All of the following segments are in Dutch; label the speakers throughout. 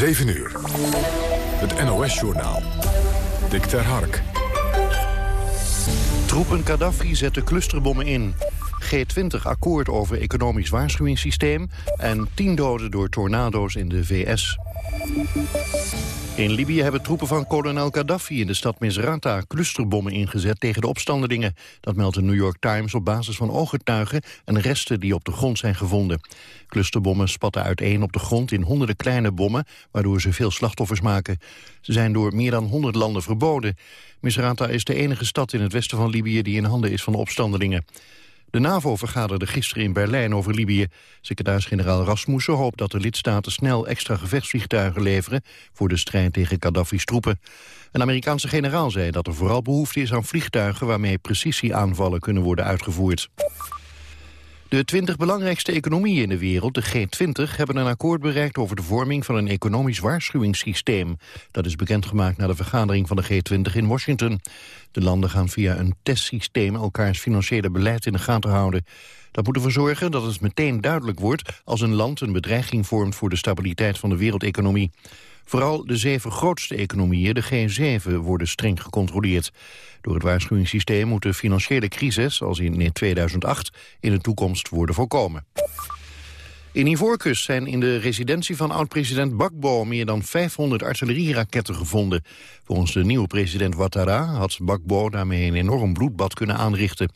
Speaker 1: 7 uur. Het NOS-journaal. Dick ter Hark.
Speaker 2: Troepen Gaddafi zetten clusterbommen in. G20 akkoord over economisch waarschuwingssysteem... en 10 doden door tornado's in de VS. In Libië hebben troepen van kolonel Gaddafi in de stad Misrata clusterbommen ingezet tegen de opstandelingen. Dat meldt de New York Times op basis van ooggetuigen en resten die op de grond zijn gevonden. Clusterbommen spatten uiteen op de grond in honderden kleine bommen, waardoor ze veel slachtoffers maken. Ze zijn door meer dan 100 landen verboden. Misrata is de enige stad in het westen van Libië die in handen is van de opstandelingen. De NAVO vergaderde gisteren in Berlijn over Libië. Secretaris-generaal Rasmussen hoopt dat de lidstaten snel extra gevechtsvliegtuigen leveren voor de strijd tegen Gaddafi's troepen. Een Amerikaanse generaal zei dat er vooral behoefte is aan vliegtuigen waarmee precisieaanvallen kunnen worden uitgevoerd. De 20 belangrijkste economieën in de wereld, de G20, hebben een akkoord bereikt over de vorming van een economisch waarschuwingssysteem. Dat is bekendgemaakt na de vergadering van de G20 in Washington. De landen gaan via een testsysteem elkaars financiële beleid in de gaten houden. Dat moet ervoor zorgen dat het meteen duidelijk wordt als een land een bedreiging vormt voor de stabiliteit van de wereldeconomie. Vooral de zeven grootste economieën, de G7, worden streng gecontroleerd. Door het waarschuwingssysteem moet de financiële crisis, als in 2008, in de toekomst worden voorkomen. In Ivoorkust zijn in de residentie van oud-president Bakbo meer dan 500 artillerieraketten gevonden. Volgens de nieuwe president Ouattara had Bakbo daarmee een enorm bloedbad kunnen aanrichten.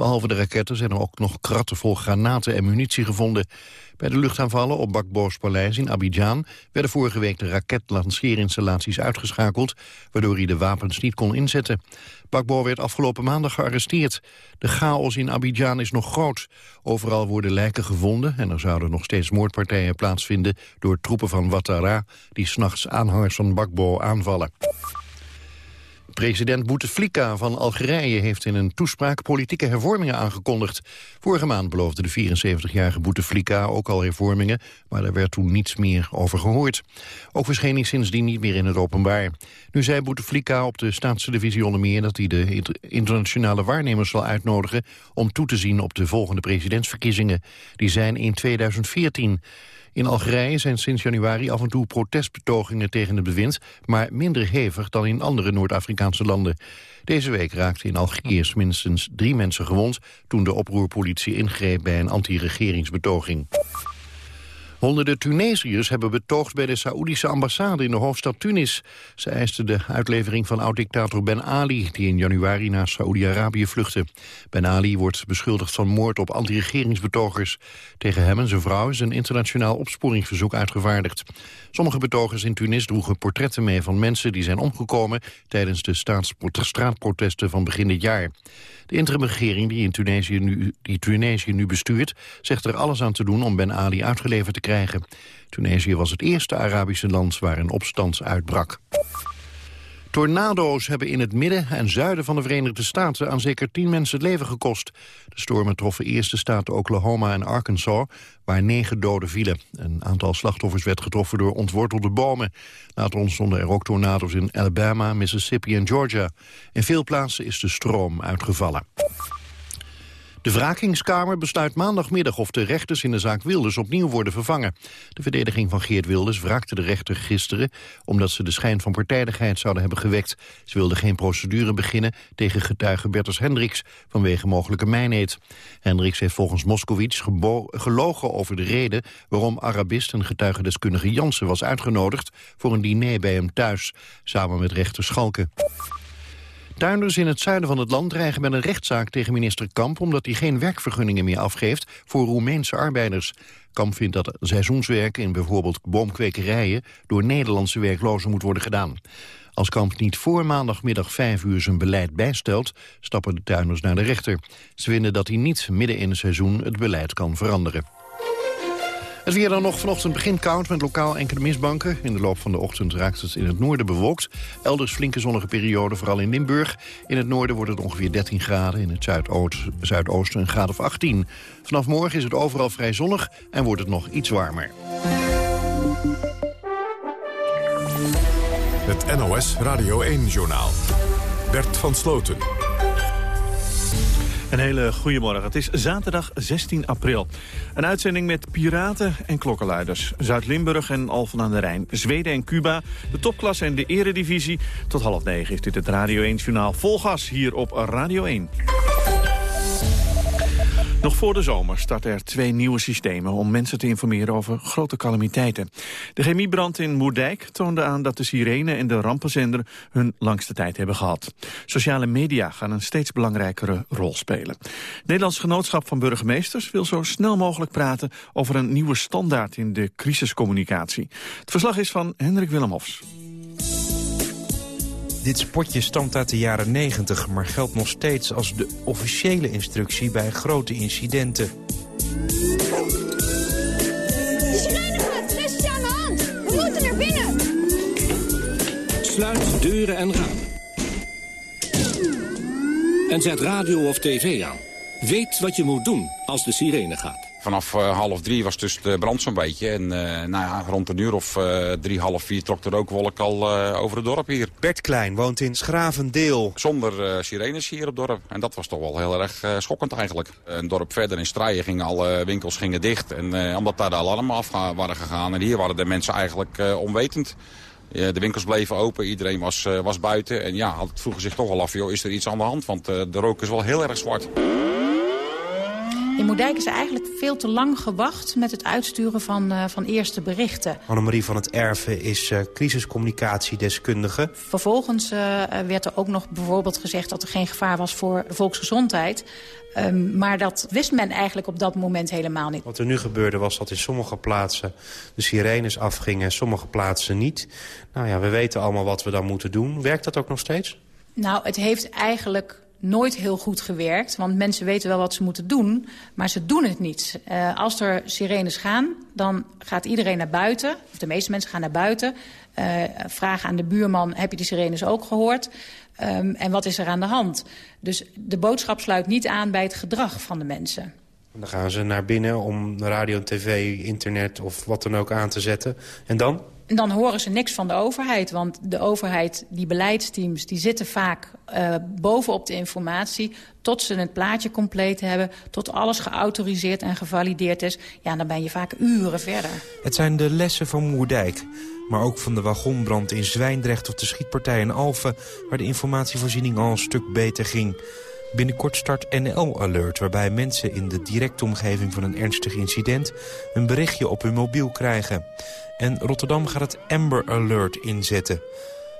Speaker 2: Behalve de raketten zijn er ook nog kratten vol granaten en munitie gevonden. Bij de luchtaanvallen op Bakbo's paleis in Abidjan werden vorige week de raketlanceerinstallaties uitgeschakeld, waardoor hij de wapens niet kon inzetten. Bakbo werd afgelopen maandag gearresteerd. De chaos in Abidjan is nog groot. Overal worden lijken gevonden en er zouden nog steeds moordpartijen plaatsvinden door troepen van Ouattara die s'nachts aanhangers van Bakbo aanvallen. President Bouteflika van Algerije heeft in een toespraak politieke hervormingen aangekondigd. Vorige maand beloofde de 74-jarige Bouteflika ook al hervormingen, maar daar werd toen niets meer over gehoord. Ook verscheen hij sindsdien niet meer in het openbaar. Nu zei Bouteflika op de staatstelevisie onder meer dat hij de internationale waarnemers zal uitnodigen om toe te zien op de volgende presidentsverkiezingen. Die zijn in 2014. In Algerije zijn sinds januari af en toe protestbetogingen tegen het bewind, maar minder hevig dan in andere Noord-Afrikaanse landen. Deze week raakten in Algiers minstens drie mensen gewond toen de oproerpolitie ingreep bij een anti-regeringsbetoging. Honderden Tunesiërs hebben betoogd bij de Saoedische ambassade in de hoofdstad Tunis. Ze eisten de uitlevering van oud-dictator Ben Ali, die in januari naar Saoedi-Arabië vluchtte. Ben Ali wordt beschuldigd van moord op anti-regeringsbetogers. Tegen hem en zijn vrouw is een internationaal opsporingsverzoek uitgevaardigd. Sommige betogers in Tunis droegen portretten mee van mensen die zijn omgekomen tijdens de straatprotesten van begin dit jaar. De interimregering die, in Tunesië nu, die Tunesië nu bestuurt... zegt er alles aan te doen om Ben Ali uitgeleverd te krijgen. Tunesië was het eerste Arabische land waar een opstand uitbrak. Tornado's hebben in het midden en zuiden van de Verenigde Staten aan zeker tien mensen het leven gekost. De stormen troffen eerst de staten Oklahoma en Arkansas, waar negen doden vielen. Een aantal slachtoffers werd getroffen door ontwortelde bomen. Later ontstonden er ook tornado's in Alabama, Mississippi en Georgia. In veel plaatsen is de stroom uitgevallen. De wrakingskamer besluit maandagmiddag of de rechters in de zaak Wilders opnieuw worden vervangen. De verdediging van Geert Wilders wraakte de rechter gisteren omdat ze de schijn van partijdigheid zouden hebben gewekt. Ze wilden geen procedure beginnen tegen getuige Bertus Hendricks vanwege mogelijke mijneet. Hendricks heeft volgens Moskowitz gelogen over de reden waarom Arabist en getuigendeskundige Jansen was uitgenodigd voor een diner bij hem thuis, samen met rechter Schalke. Tuinders in het zuiden van het land dreigen met een rechtszaak tegen minister Kamp... omdat hij geen werkvergunningen meer afgeeft voor Roemeense arbeiders. Kamp vindt dat seizoenswerk in bijvoorbeeld boomkwekerijen... door Nederlandse werklozen moet worden gedaan. Als Kamp niet voor maandagmiddag vijf uur zijn beleid bijstelt... stappen de tuinders naar de rechter. Ze vinden dat hij niet midden in het seizoen het beleid kan veranderen. Het weer dan nog vanochtend begint koud met lokaal enkele mistbanken. In de loop van de ochtend raakt het in het noorden bewolkt. Elders flinke zonnige periode, vooral in Limburg. In het noorden wordt het ongeveer 13 graden. In het zuidoosten een graad of 18. Vanaf morgen is het overal vrij zonnig en wordt het nog iets warmer.
Speaker 1: Het NOS Radio 1-journaal. Bert van Sloten.
Speaker 3: Een hele goede morgen. Het is zaterdag 16 april. Een uitzending met piraten en klokkenluiders. Zuid-Limburg en Alphen aan de Rijn. Zweden en Cuba. De topklasse en de eredivisie. Tot half negen is dit het Radio 1-journaal. Vol gas hier op Radio 1. Nog voor de zomer starten er twee nieuwe systemen om mensen te informeren over grote calamiteiten. De chemiebrand in Moerdijk toonde aan dat de sirene en de rampenzender hun langste tijd hebben gehad. Sociale media gaan een steeds belangrijkere rol spelen. Nederlands Genootschap van Burgemeesters wil zo snel mogelijk praten over een nieuwe standaard in de crisiscommunicatie. Het verslag is van Hendrik Willemhofs.
Speaker 4: Dit spotje stamt uit de jaren 90, maar geldt nog steeds als de officiële instructie bij grote incidenten.
Speaker 5: De sirene gaat, is aan de hand. We moeten naar binnen.
Speaker 6: Sluit deuren en ramen. En zet radio of tv aan. Weet wat je moet doen als de sirene gaat.
Speaker 7: Vanaf uh, half drie was dus de brand zo'n beetje. En uh, nou ja, rond een uur of uh, drie, half vier trok de rookwolk al over het dorp hier.
Speaker 4: Bert Klein woont in Schravendeel.
Speaker 7: Zonder sirenes hier op het dorp. En dat was toch wel heel erg schokkend eigenlijk. Een dorp verder in Strijen gingen alle winkels gingen dicht. En omdat daar de alarmen af waren gegaan. En hier waren de mensen eigenlijk onwetend. de winkels bleven open, iedereen was, was buiten. En ja, het vroegen zich toch wel af, joh, is er iets aan de hand? Want de rook is wel heel erg zwart.
Speaker 8: In Moerdijk is eigenlijk veel te lang gewacht met het uitsturen van, uh, van eerste berichten.
Speaker 4: Annemarie van het Erven is uh, crisiscommunicatiedeskundige.
Speaker 8: Vervolgens uh, werd er ook nog bijvoorbeeld gezegd dat er geen gevaar was voor de volksgezondheid. Um, maar dat wist men eigenlijk op dat moment helemaal niet.
Speaker 4: Wat er nu gebeurde was dat in sommige plaatsen de sirenes afgingen en sommige plaatsen niet. Nou ja, we weten allemaal wat we dan moeten doen. Werkt dat ook nog steeds?
Speaker 8: Nou, het heeft eigenlijk nooit heel goed gewerkt. Want mensen weten wel wat ze moeten doen, maar ze doen het niet. Uh, als er sirenes gaan, dan gaat iedereen naar buiten. Of de meeste mensen gaan naar buiten. Uh, vragen aan de buurman, heb je de sirenes ook gehoord? Um, en wat is er aan de hand? Dus de boodschap sluit niet aan bij het gedrag van de mensen.
Speaker 4: Dan gaan ze naar binnen om radio, tv, internet of wat dan ook aan te zetten. En dan?
Speaker 8: En dan horen ze niks van de overheid. Want de overheid, die beleidsteams, die zitten vaak uh, bovenop de informatie... tot ze het plaatje compleet hebben, tot alles geautoriseerd en gevalideerd is. Ja, dan ben je vaak uren verder.
Speaker 4: Het zijn de lessen van Moerdijk. Maar ook van de wagonbrand in Zwijndrecht of de schietpartij in Alphen... waar de informatievoorziening al een stuk beter ging... Binnenkort start NL Alert, waarbij mensen in de directe omgeving van een ernstig incident een berichtje op hun mobiel krijgen. En Rotterdam gaat het Amber Alert inzetten.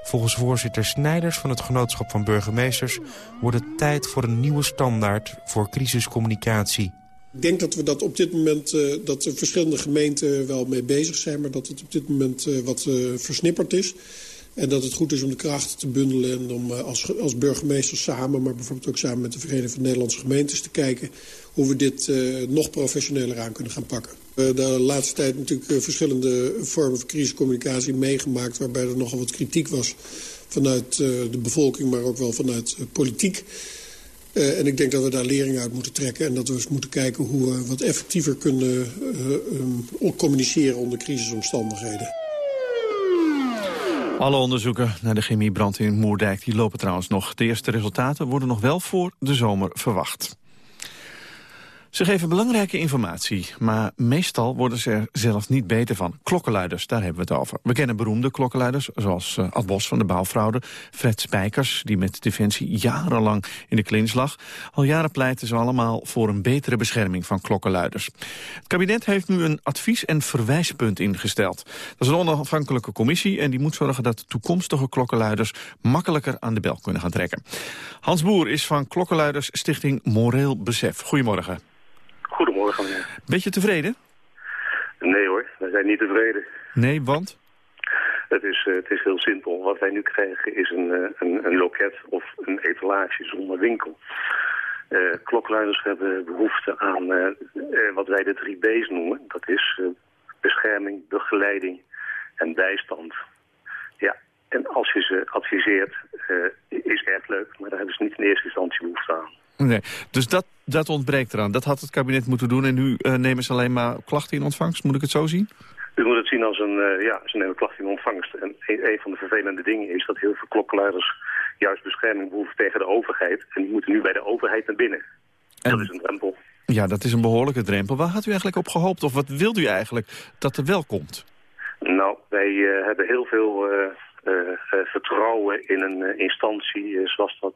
Speaker 4: Volgens voorzitter Snijders van het Genootschap van Burgemeesters... wordt het tijd voor een nieuwe standaard voor crisiscommunicatie.
Speaker 9: Ik denk dat we dat op dit moment, uh, dat er verschillende gemeenten wel mee bezig zijn... maar dat het op dit moment uh, wat uh, versnipperd is. En dat het goed is om de krachten te bundelen en om als, als burgemeester samen... maar bijvoorbeeld ook samen met de Vereniging van Nederlandse Gemeentes te kijken... hoe we dit nog professioneler aan kunnen gaan pakken. We hebben de laatste tijd natuurlijk verschillende vormen van crisiscommunicatie meegemaakt... waarbij er nogal wat kritiek was vanuit de bevolking, maar ook wel vanuit politiek. Uh, en ik denk dat we daar lering uit moeten trekken... en dat we eens moeten kijken hoe we wat effectiever kunnen uh, um, communiceren onder crisisomstandigheden.
Speaker 3: Alle onderzoeken naar de chemiebrand in Moerdijk die lopen trouwens nog. De eerste resultaten worden nog wel voor de zomer verwacht. Ze geven belangrijke informatie, maar meestal worden ze er zelf niet beter van. Klokkenluiders, daar hebben we het over. We kennen beroemde klokkenluiders, zoals uh, Ad Bos van de bouwfraude... Fred Spijkers, die met Defensie jarenlang in de klins lag. Al jaren pleiten ze allemaal voor een betere bescherming van klokkenluiders. Het kabinet heeft nu een advies- en verwijspunt ingesteld. Dat is een onafhankelijke commissie en die moet zorgen... dat toekomstige klokkenluiders makkelijker aan de bel kunnen gaan trekken. Hans Boer is van Klokkenluiders Stichting Moreel Besef. Goedemorgen.
Speaker 10: Meneer.
Speaker 3: Beetje tevreden?
Speaker 10: Nee hoor, wij zijn niet tevreden.
Speaker 3: Nee, want?
Speaker 10: Het is, uh, het is heel simpel. Wat wij nu krijgen is een, uh, een, een, loket of een etalage zonder winkel. Uh, klokluiders hebben behoefte aan wat wij de drie B's noemen. Dat is bescherming, begeleiding en bijstand. Ja, en als je ze adviseert, is erg leuk, maar daar hebben ze niet in eerste instantie behoefte aan.
Speaker 3: Nee, dus dat, dat ontbreekt eraan. Dat had het kabinet moeten doen en nu uh, nemen ze alleen maar klachten in ontvangst. Moet ik het zo zien?
Speaker 10: U moet het zien als een, uh, ja, ze nemen klachten in ontvangst. En een, een, van de vervelende dingen is dat heel veel klokkenluiders juist bescherming behoeven tegen de overheid. En die moeten nu bij de overheid naar binnen. Dat is een drempel.
Speaker 3: Ja, dat is een behoorlijke drempel. Waar had u eigenlijk op gehoopt? Of wat wilt u eigenlijk dat er wel komt?
Speaker 10: Nou, wij eh, hebben heel veel eh, eh, eh, vertrouwen in een eh, instantie eh, zoals dat...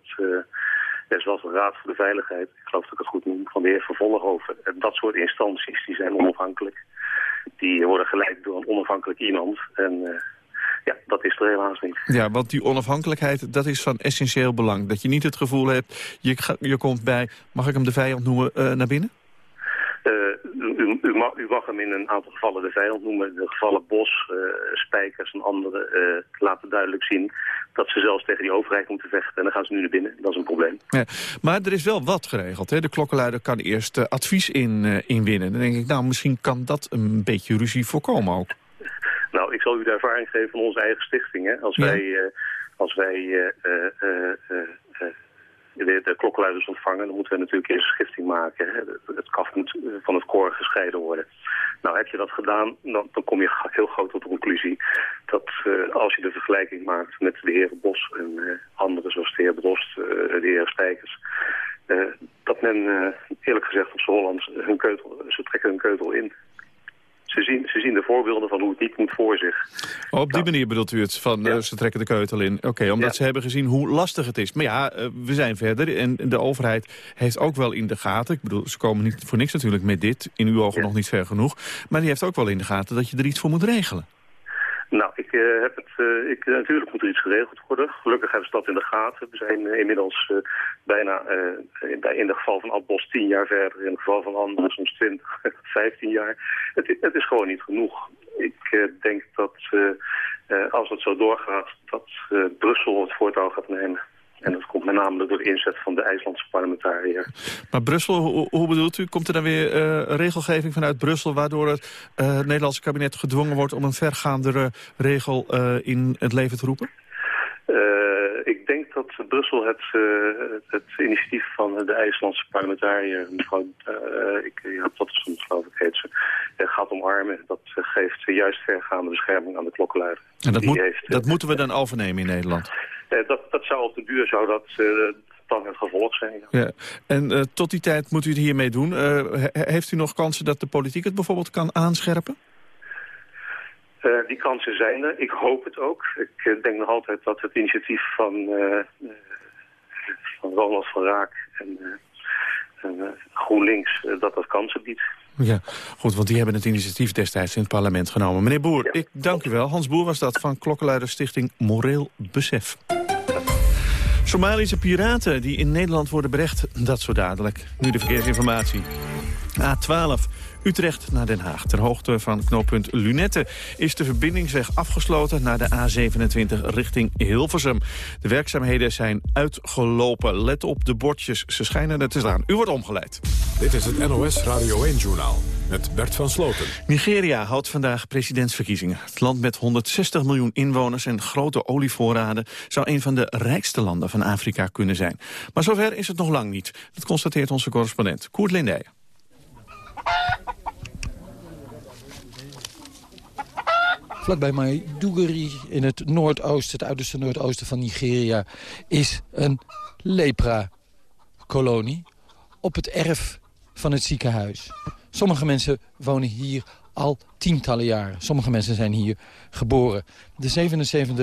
Speaker 10: zoals de Raad voor de Veiligheid, ik geloof dat ik het goed noem, van de heer Vervolghoven. En dat soort instanties, die zijn onafhankelijk. Die worden geleid door een onafhankelijk iemand. En eh, ja, dat is er helaas niet.
Speaker 3: Ja, want die onafhankelijkheid, dat is van essentieel belang. Dat je niet het gevoel hebt, je, je komt bij, mag ik hem de vijand noemen, eh, naar binnen?
Speaker 10: Eh, u, mag, u mag hem in een aantal gevallen de vijand noemen. De gevallen Bos, eh, Spijkers en anderen eh, laten duidelijk zien dat ze zelfs tegen die overheid moeten vechten. En dan gaan ze nu naar binnen. Dat is een probleem.
Speaker 3: Ja, maar er is wel wat geregeld. Hè? De klokkenluider kan eerst eh, advies in, inwinnen. Dan denk ik, nou, misschien kan dat een beetje ruzie voorkomen ook.
Speaker 10: Nou, ik zal u de ervaring geven van onze eigen stichting. Hè. Als
Speaker 3: Ja.
Speaker 10: wij, als wij de, de klokkenluiders ontvangen, dan moeten we natuurlijk eerst schifting maken. Hè. Het, kaf moet eh, van het koor gescheiden worden. Nou, heb je dat gedaan, dan, dan kom je heel groot tot de conclusie dat eh, als je de vergelijking maakt met de heer Bos en eh, anderen zoals de heer Brost, de heer Spijkers, dat men eerlijk gezegd op z'n Hollands hun keutel, ze trekken hun keutel in. Ze zien, ze zien de voorbeelden van hoe het niet moet voor zich.
Speaker 3: Oh, op die manier bedoelt u het, van eh, ze trekken de keutel in. Oké, omdat
Speaker 10: Ja.
Speaker 3: ze hebben gezien hoe lastig het is. Maar ja, eh, we zijn verder en de overheid heeft ook wel in de gaten... ik bedoel, ze komen niet voor niks natuurlijk met dit, in uw ogen
Speaker 10: Ja.
Speaker 3: nog niet ver genoeg... maar die heeft ook wel in de gaten dat je er iets voor moet regelen.
Speaker 10: Eh, het. eh, ik, natuurlijk moet er iets geregeld worden. Gelukkig hebben ze dat in de gaten. We zijn eh, inmiddels bijna in, bij- in het geval van Adbos 10 jaar verder. In het geval van anderen soms 20, 15 jaar. Het, het is gewoon niet genoeg. Ik denk dat als het zo doorgaat, dat Brussel het voortouw gaat nemen. En dat komt met name door de inzet van de IJslandse parlementariër.
Speaker 3: Maar Brussel, hoe, hoe bedoelt u? Komt er dan weer eh, regelgeving vanuit Brussel... waardoor het eh, Nederlandse kabinet gedwongen wordt... om een vergaandere regel eh, in het leven te roepen?
Speaker 10: Ik denk dat Brussel het, het initiatief van de IJslandse parlementariër, mevrouw, ik, ja, dat is een, geloof ik heet ze, gaat omarmen. Dat geeft juist vergaande bescherming aan de klokkenluider.
Speaker 3: En dat, moet,
Speaker 10: heeft,
Speaker 3: dat moeten we dan overnemen in Nederland.
Speaker 10: Eh, dat, dat zou op de duur zou dat, eh, dan het gevolg zijn. ja.
Speaker 3: Ja. En eh, tot die tijd moet u het hiermee doen. He- heeft u nog kansen dat de politiek het bijvoorbeeld kan aanscherpen?
Speaker 10: Die kansen zijn er. Ik hoop het ook. Ik denk nog altijd dat het initiatief van, eh, van Ronald van Raak en, en, GroenLinks, dat dat kansen biedt.
Speaker 3: Ja, goed, want die hebben het initiatief destijds in het parlement genomen. Meneer Boer, ik dank u wel. Hans Boer was dat van Klokkenluiderstichting Moreel Besef. Somalische piraten die in Nederland worden berecht, dat zo dadelijk. Nu de verkeersinformatie. A12 Utrecht naar Den Haag. Ter hoogte van knooppunt Lunette is de verbindingsweg afgesloten naar de A27 richting Hilversum. De werkzaamheden zijn uitgelopen. Let op de bordjes, ze schijnen er te staan. U wordt omgeleid.
Speaker 1: Dit is het NOS Radio 1-journaal met Bert van Sloten.
Speaker 3: Nigeria houdt vandaag presidentsverkiezingen. Het land met 160 miljoen inwoners en grote olievoorraden... zou een van de rijkste landen van Afrika kunnen zijn. Maar zover is het nog lang niet. Dat constateert onze correspondent Koert Lindijen.
Speaker 11: Vlakbij Maiduguri in het noordoosten, het uiterste noordoosten van Nigeria... is een lepra-kolonie op het erf van het ziekenhuis. Sommige mensen wonen hier al tientallen jaren. Sommige mensen zijn hier geboren. De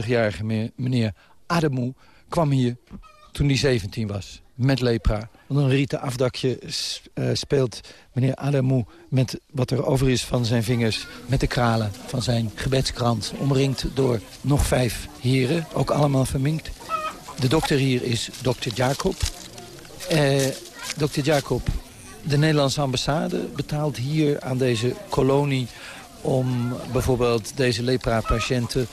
Speaker 11: 77-jarige me- meneer Ademu kwam hier toen hij 17 was, met lepra. Onder een rieten afdakje eh, speelt meneer Ademu met wat er over is van zijn vingers... met de kralen van zijn gebedskrant, omringd door nog vijf heren, ook allemaal verminkt. De dokter hier is dokter Jacob. Eh, dokter Jacob, de Nederlandse ambassade betaalt hier aan deze kolonie... om bijvoorbeeld deze lepra-patiënten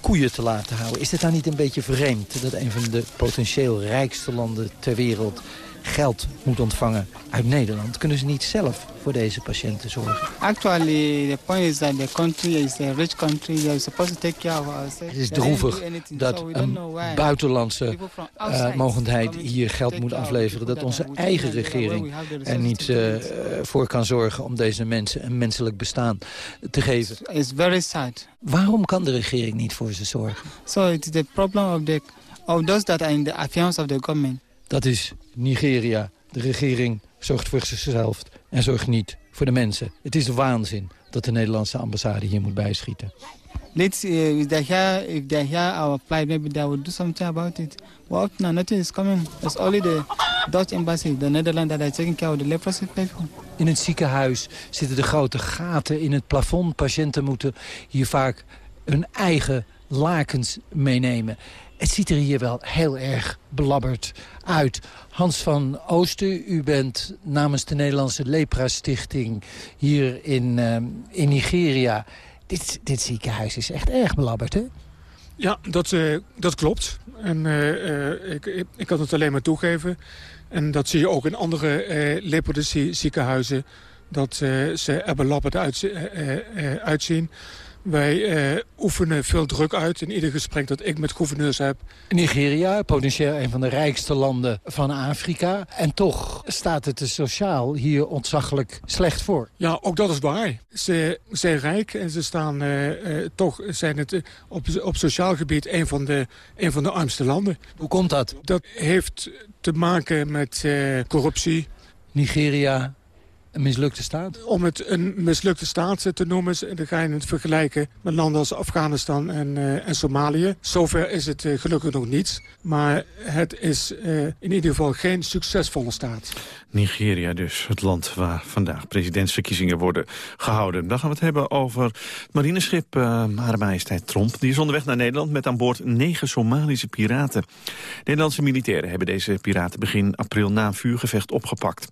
Speaker 11: koeien te laten houden. Is dit dan niet een beetje vreemd dat een van de potentieel rijkste landen ter wereld geld moet ontvangen uit Nederland? Kunnen ze niet zelf voor deze patiënten zorgen?
Speaker 12: Actually, the point is that the country is a rich country. They're supposed to take care of ourselves.
Speaker 11: Het is
Speaker 12: They
Speaker 11: droevig dat een buitenlandse
Speaker 12: from
Speaker 11: eh, mogendheid hier geld moet afleveren. Dat onze
Speaker 12: are
Speaker 11: eigen regering er niet eh, voor kan zorgen om deze mensen een menselijk bestaan te geven.
Speaker 12: It's very sad.
Speaker 11: Waarom kan de regering niet voor ze zorgen?
Speaker 12: So it's the problem of the of those that are in the affairs of the government.
Speaker 11: Dat is Nigeria. De regering zorgt voor zichzelf en zorgt niet voor de mensen. Het is waanzin dat de Nederlandse ambassade hier moet bijschieten.
Speaker 12: Let's uh, if they hear if they hear our plight, maybe they will do something about it. Well, up now nothing is coming. It's only the Dutch embassy, the Netherlands, that are taking care of the leprosy people.
Speaker 11: In het ziekenhuis zitten de grote gaten in het plafond. Patiënten moeten hier vaak hun eigen lakens meenemen. Het ziet er hier wel heel erg belabberd uit. Hans van Oosten, u bent namens de Nederlandse Lepra Stichting hier in, uh, in Nigeria. Dit, dit ziekenhuis is echt erg belabberd, hè?
Speaker 13: Ja, dat, uh, dat klopt. En uh, ik, ik, ik, kan het alleen maar toegeven. En dat zie je ook in andere uh, ziekenhuizen. Dat ze er belabberd uit, uitzien. Wij uh, oefenen veel druk uit in ieder gesprek dat ik met gouverneurs heb.
Speaker 11: Nigeria, potentieel een van de rijkste landen van Afrika. En toch staat het er sociaal hier ontzaglijk slecht voor.
Speaker 13: Ja, ook dat is waar. Ze zijn rijk en ze staan uh, uh, toch zijn het op, op sociaal gebied een van, de, een van de armste landen.
Speaker 11: Hoe komt dat?
Speaker 13: Dat heeft te maken met corruptie.
Speaker 11: Nigeria een mislukte staat?
Speaker 13: Om het een mislukte staat te noemen, dan ga je het vergelijken met landen als Afghanistan en, uh, en Somalië. Zover is het uh, gelukkig nog niet, maar het is uh, in ieder geval geen succesvolle staat.
Speaker 3: Nigeria dus, het land waar vandaag presidentsverkiezingen worden gehouden. Dan gaan we het hebben over het marineschip Hare Majesteit Tromp. Die is onderweg naar Nederland met aan boord negen Somalische piraten. Nederlandse militairen hebben deze piraten begin april na een vuurgevecht opgepakt.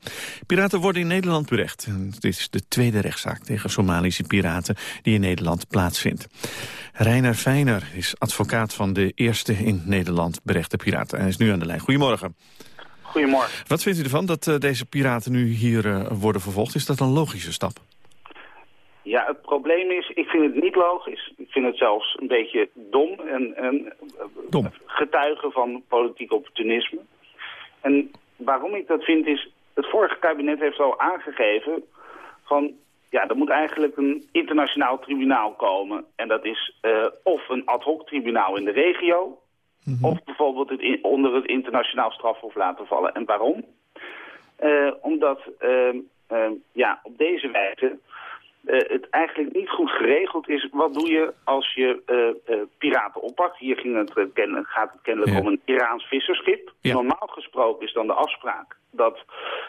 Speaker 3: Piraten worden in Nederland berecht. Het is de tweede rechtszaak tegen Somalische piraten die in Nederland plaatsvindt. Reiner Feiner is advocaat van de eerste in Nederland berechte piraten. Hij is nu aan de lijn. Goedemorgen.
Speaker 14: Goedemorgen.
Speaker 3: Wat vindt u ervan dat uh, deze piraten nu hier uh, worden vervolgd? Is dat een logische stap?
Speaker 14: Ja, het probleem is, ik vind het niet logisch. Ik vind het zelfs een beetje dom en, en
Speaker 3: dom.
Speaker 14: getuigen van politiek opportunisme. En waarom ik dat vind is, het vorige kabinet heeft al aangegeven van... ja, er moet eigenlijk een internationaal tribunaal komen. En dat is uh, of een ad hoc tribunaal in de regio... Mm -hmm. of bijvoorbeeld het in, onder het internationaal strafhof laten vallen. En waarom? Uh, omdat uh, ja, op deze wijze het eigenlijk niet goed geregeld is. Wat doe je als je piraten oppakt? Hier ging het, gaat het kennelijk ja. om een Iraans visserschip. Ja. Normaal gesproken is dan de afspraak dat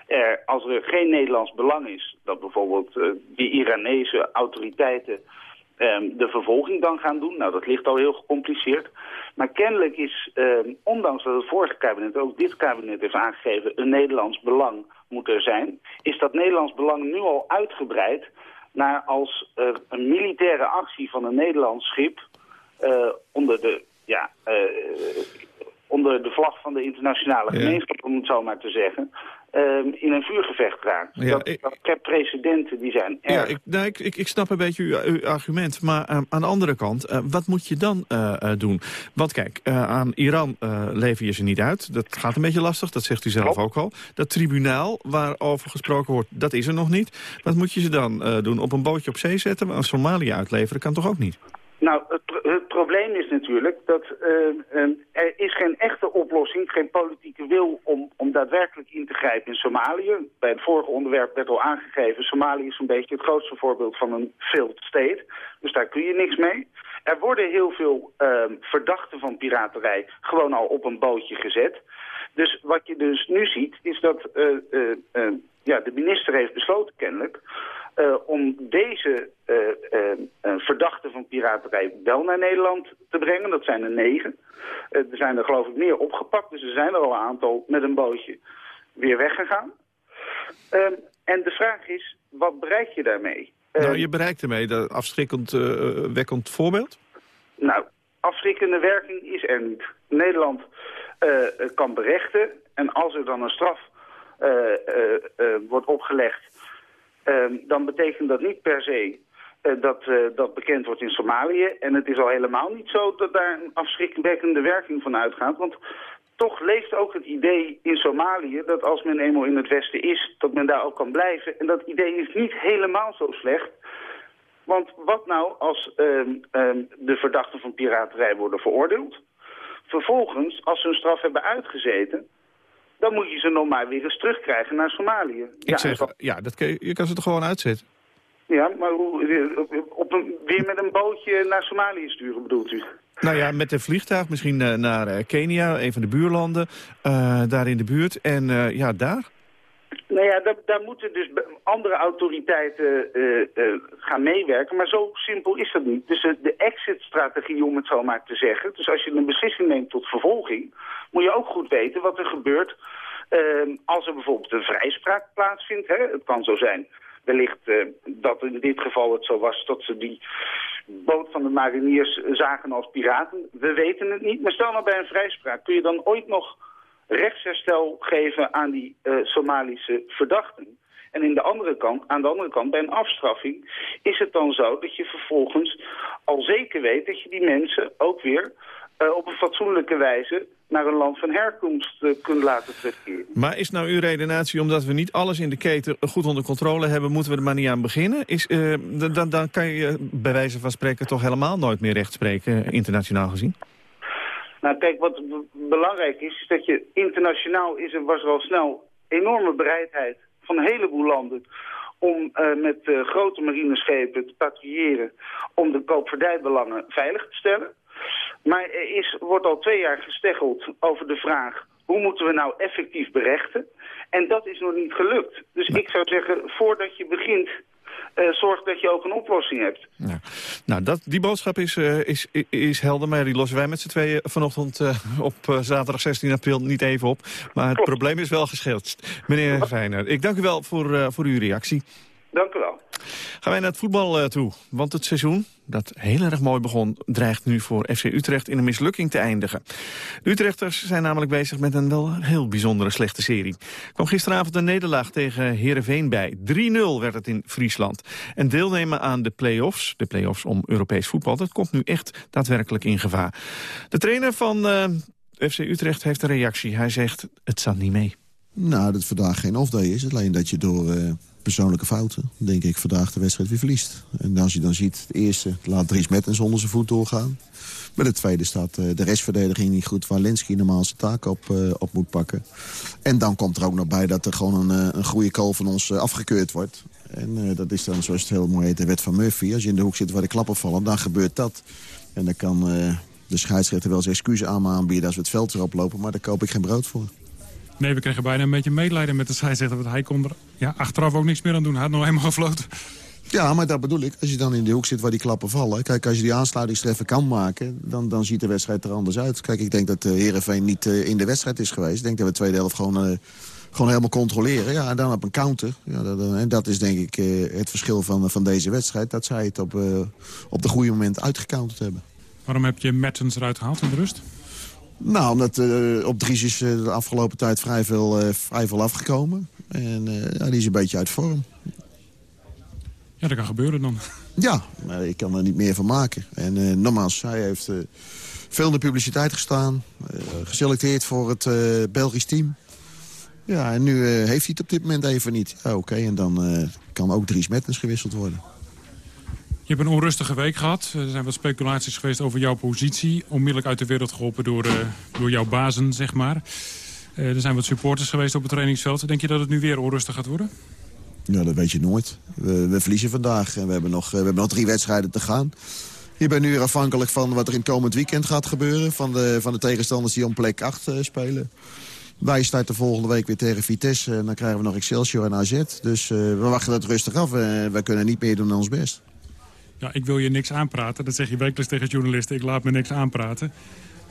Speaker 14: er, als er geen Nederlands belang is... dat bijvoorbeeld die Iranese autoriteiten um, de vervolging dan gaan doen. Nou, dat ligt al heel gecompliceerd. Maar kennelijk is, um, ondanks dat het vorige kabinet, ook dit kabinet heeft aangegeven... een Nederlands belang moet er zijn... is dat Nederlands belang nu al uitgebreid naar als uh, een militaire actie van een Nederlands schip... Uh, onder de... Ja, onder de vlag van de internationale gemeenschap, om het zo maar te zeggen, um, in een vuurgevecht raakt.
Speaker 3: Ja,
Speaker 14: dat, ik, dat heb precedenten die zijn erg.
Speaker 3: Ja, ik, nou, ik, ik, ik snap een beetje uw, uw argument, maar uh, aan de andere kant, uh, wat moet je dan uh, doen? Want kijk, aan Iran lever je ze niet uit. Dat gaat een beetje lastig, dat zegt u zelf Klopt. ook al. Dat tribunaal waarover gesproken wordt, dat is er nog niet. Wat moet je ze dan doen? Op een bootje op zee zetten, maar Somalië uitleveren kan toch ook niet?
Speaker 14: Nou, het, het, probleem is natuurlijk dat uh, uh, er is geen echte oplossing, geen politieke wil om, om daadwerkelijk in te grijpen in Somalië. Bij het vorige onderwerp werd al aangegeven, Somalië is een beetje het grootste voorbeeld van een failed state. Dus daar kun je niks mee. Er worden heel veel uh, verdachten van piraterij gewoon al op een bootje gezet. Dus wat je dus nu ziet is dat ja, de minister heeft besloten kennelijk... Uh, om deze uh, uh, verdachten van piraterij wel naar Nederland te brengen. Dat zijn er negen. er zijn er geloof ik meer opgepakt, dus er zijn er al een aantal met een bootje weer weggegaan. Ehm, en de vraag is, wat bereik je daarmee?
Speaker 3: nou, je bereikt ermee dat afschrikkend wekkend voorbeeld?
Speaker 14: Nou, afschrikkende werking is er niet. Nederland kan berechten en als er dan een straf wordt opgelegd dan betekent dat niet per se uh, dat uh, dat bekend wordt in Somalië. En het is al helemaal niet zo dat daar een afschrikwekkende werking van uitgaat. Want toch leeft ook het idee in Somalië dat als men eenmaal in het Westen is, dat men daar ook kan blijven. En dat idee is niet helemaal zo slecht. Want wat nou als um, um, de verdachten van piraterij worden veroordeeld? Vervolgens, als ze hun straf hebben uitgezeten, dan moet je ze nog maar weer eens terugkrijgen naar Somalië.
Speaker 3: Ik zeg, ja, dat kan je, je kan ze toch gewoon uitzetten?
Speaker 14: Ja, maar hoe, op een, weer met een bootje naar Somalië sturen bedoelt u?
Speaker 3: Nou ja, met een vliegtuig misschien uh, naar uh, Kenia, een van de buurlanden, uh, daar in de buurt. En ja, daar?
Speaker 14: Nou ja, daar, moeten dus andere autoriteiten gaan meewerken. Maar zo simpel is dat niet. Dus de exit-strategie, om het zo maar te zeggen. Dus als je een beslissing neemt tot vervolging... moet je ook goed weten wat er gebeurt... als er bijvoorbeeld een vrijspraak plaatsvindt. Hè? Het kan zo zijn wellicht uh, dat in dit geval het zo was dat ze die boot van de mariniers zagen als piraten. We weten het niet. Maar stel nou bij een vrijspraak, kun je dan ooit nog rechtsherstel geven aan die uh, Somalische verdachten? En in de andere kant, aan de andere kant, bij een afstraffing, is het dan zo dat je vervolgens al zeker weet dat je die mensen ook weer uh, op een fatsoenlijke wijze naar een land van herkomst uh, kunt laten terugkeren.
Speaker 3: Maar is nou uw redenatie, omdat we niet alles in de keten goed onder controle hebben, moeten we er maar niet aan beginnen? Is, dan, dan kan je bij wijze van spreken toch helemaal nooit meer recht spreken, internationaal gezien?
Speaker 14: Nou kijk, wat belangrijk is, is dat je internationaal is er, was er al snel enorme bereidheid van een heleboel landen om uh, met uh, grote marineschepen te patrouilleren om de koopvaardijbelangen veilig te stellen. Maar er is, wordt al twee jaar gesteggeld over de vraag... hoe moeten we nou effectief berechten? En dat is nog niet gelukt. Dus ik zou zeggen, voordat je begint... Uh, zorg dat je ook een oplossing hebt.
Speaker 3: Ja. Nou, dat, die boodschap is, uh, is, is helder, maar die lossen wij met z'n tweeën vanochtend uh, op zaterdag 16 april niet even op. Maar het Klopt. probleem is wel geschetst. Meneer Feiner, ik dank u wel voor, voor uw reactie.
Speaker 14: Dank u wel.
Speaker 3: Gaan wij naar het voetbal uh, toe. Want het seizoen, dat heel erg mooi begon... dreigt nu voor FC Utrecht in een mislukking te eindigen. De Utrechters zijn namelijk bezig met een wel heel bijzondere slechte serie. Er kwam gisteravond een nederlaag tegen Heerenveen bij. 3-0 werd het in Friesland. En deelnemen aan de play-offs, de play-offs om Europees voetbal... dat komt nu echt daadwerkelijk in gevaar. De trainer van uh, FC Utrecht heeft een reactie. Hij zegt, het zat niet mee.
Speaker 15: Nou, dat vandaag geen off-day is. Alleen dat je door... Uh persoonlijke fouten, denk ik, vandaag de wedstrijd weer verliest. En als je dan ziet, de eerste laat Dries Mettens zonder zijn voet doorgaan. Met de tweede staat uh, de restverdediging niet goed... waar Lenski normaal zijn taak op, uh, op moet pakken. En dan komt er ook nog bij dat er gewoon een, een goede kool van ons afgekeurd wordt. En dat is dan, zoals het heel mooi heet, de wet van Murphy. Als je in de hoek zit waar de klappen vallen, dan gebeurt dat. En dan kan de scheidsrechter wel zijn excuses aan me aanbieden... als we het veld erop lopen, maar daar koop ik geen brood voor.
Speaker 16: Nee, we kregen bijna een beetje medelijden met de scheidsrechter. Want hij kon er ja, achteraf ook niks meer aan doen. Hij had nog helemaal gefloten.
Speaker 15: Ja, maar dat bedoel ik. Als je dan in de hoek zit waar die klappen vallen... Kijk, als je die aansluitingstreffen kan maken... Dan, dan ziet de wedstrijd er anders uit. Kijk, ik denk dat uh, Heerenveen niet uh, in de wedstrijd is geweest. Ik denk dat we de tweede helft gewoon, uh, gewoon helemaal controleren. Ja, en dan op een counter. Ja, dat, en dat is denk ik het verschil van, van deze wedstrijd. Dat zij het op, op de goede moment uitgecounterd hebben.
Speaker 16: Waarom heb je Mertens eruit gehaald in de rust?
Speaker 15: Nou, omdat uh, op Dries is uh, de afgelopen tijd vrij veel, uh, vrij veel afgekomen. En ja, die is een beetje uit vorm.
Speaker 16: Ja, dat kan gebeuren dan.
Speaker 15: Ja, maar ik kan er niet meer van maken. En nogmaals, hij heeft veel in de publiciteit gestaan. geselecteerd voor het Belgisch team. Ja, en nu heeft hij het op dit moment even niet. Ja, Oké, okay, en dan kan ook Dries Mertens gewisseld worden.
Speaker 16: Je hebt een onrustige week gehad. Er zijn wat speculaties geweest over jouw positie. Onmiddellijk uit de wereld geholpen door, uh, door jouw bazen, zeg maar. Uh, er zijn wat supporters geweest op het trainingsveld. Denk je dat het nu weer onrustig gaat worden?
Speaker 15: Ja, dat weet je nooit. We, we verliezen vandaag en we hebben, nog, we hebben nog drie wedstrijden te gaan. Je bent nu afhankelijk van wat er in komend weekend gaat gebeuren. Van de, van de tegenstanders die om plek 8 uh, spelen. Wij starten volgende week weer tegen Vitesse. En dan krijgen we nog Excelsior en AZ. Dus we wachten het rustig af. en we kunnen niet meer doen dan ons best.
Speaker 16: Ja, ik wil je niks aanpraten. Dat zeg je wekelijks tegen journalisten. Ik laat me niks aanpraten.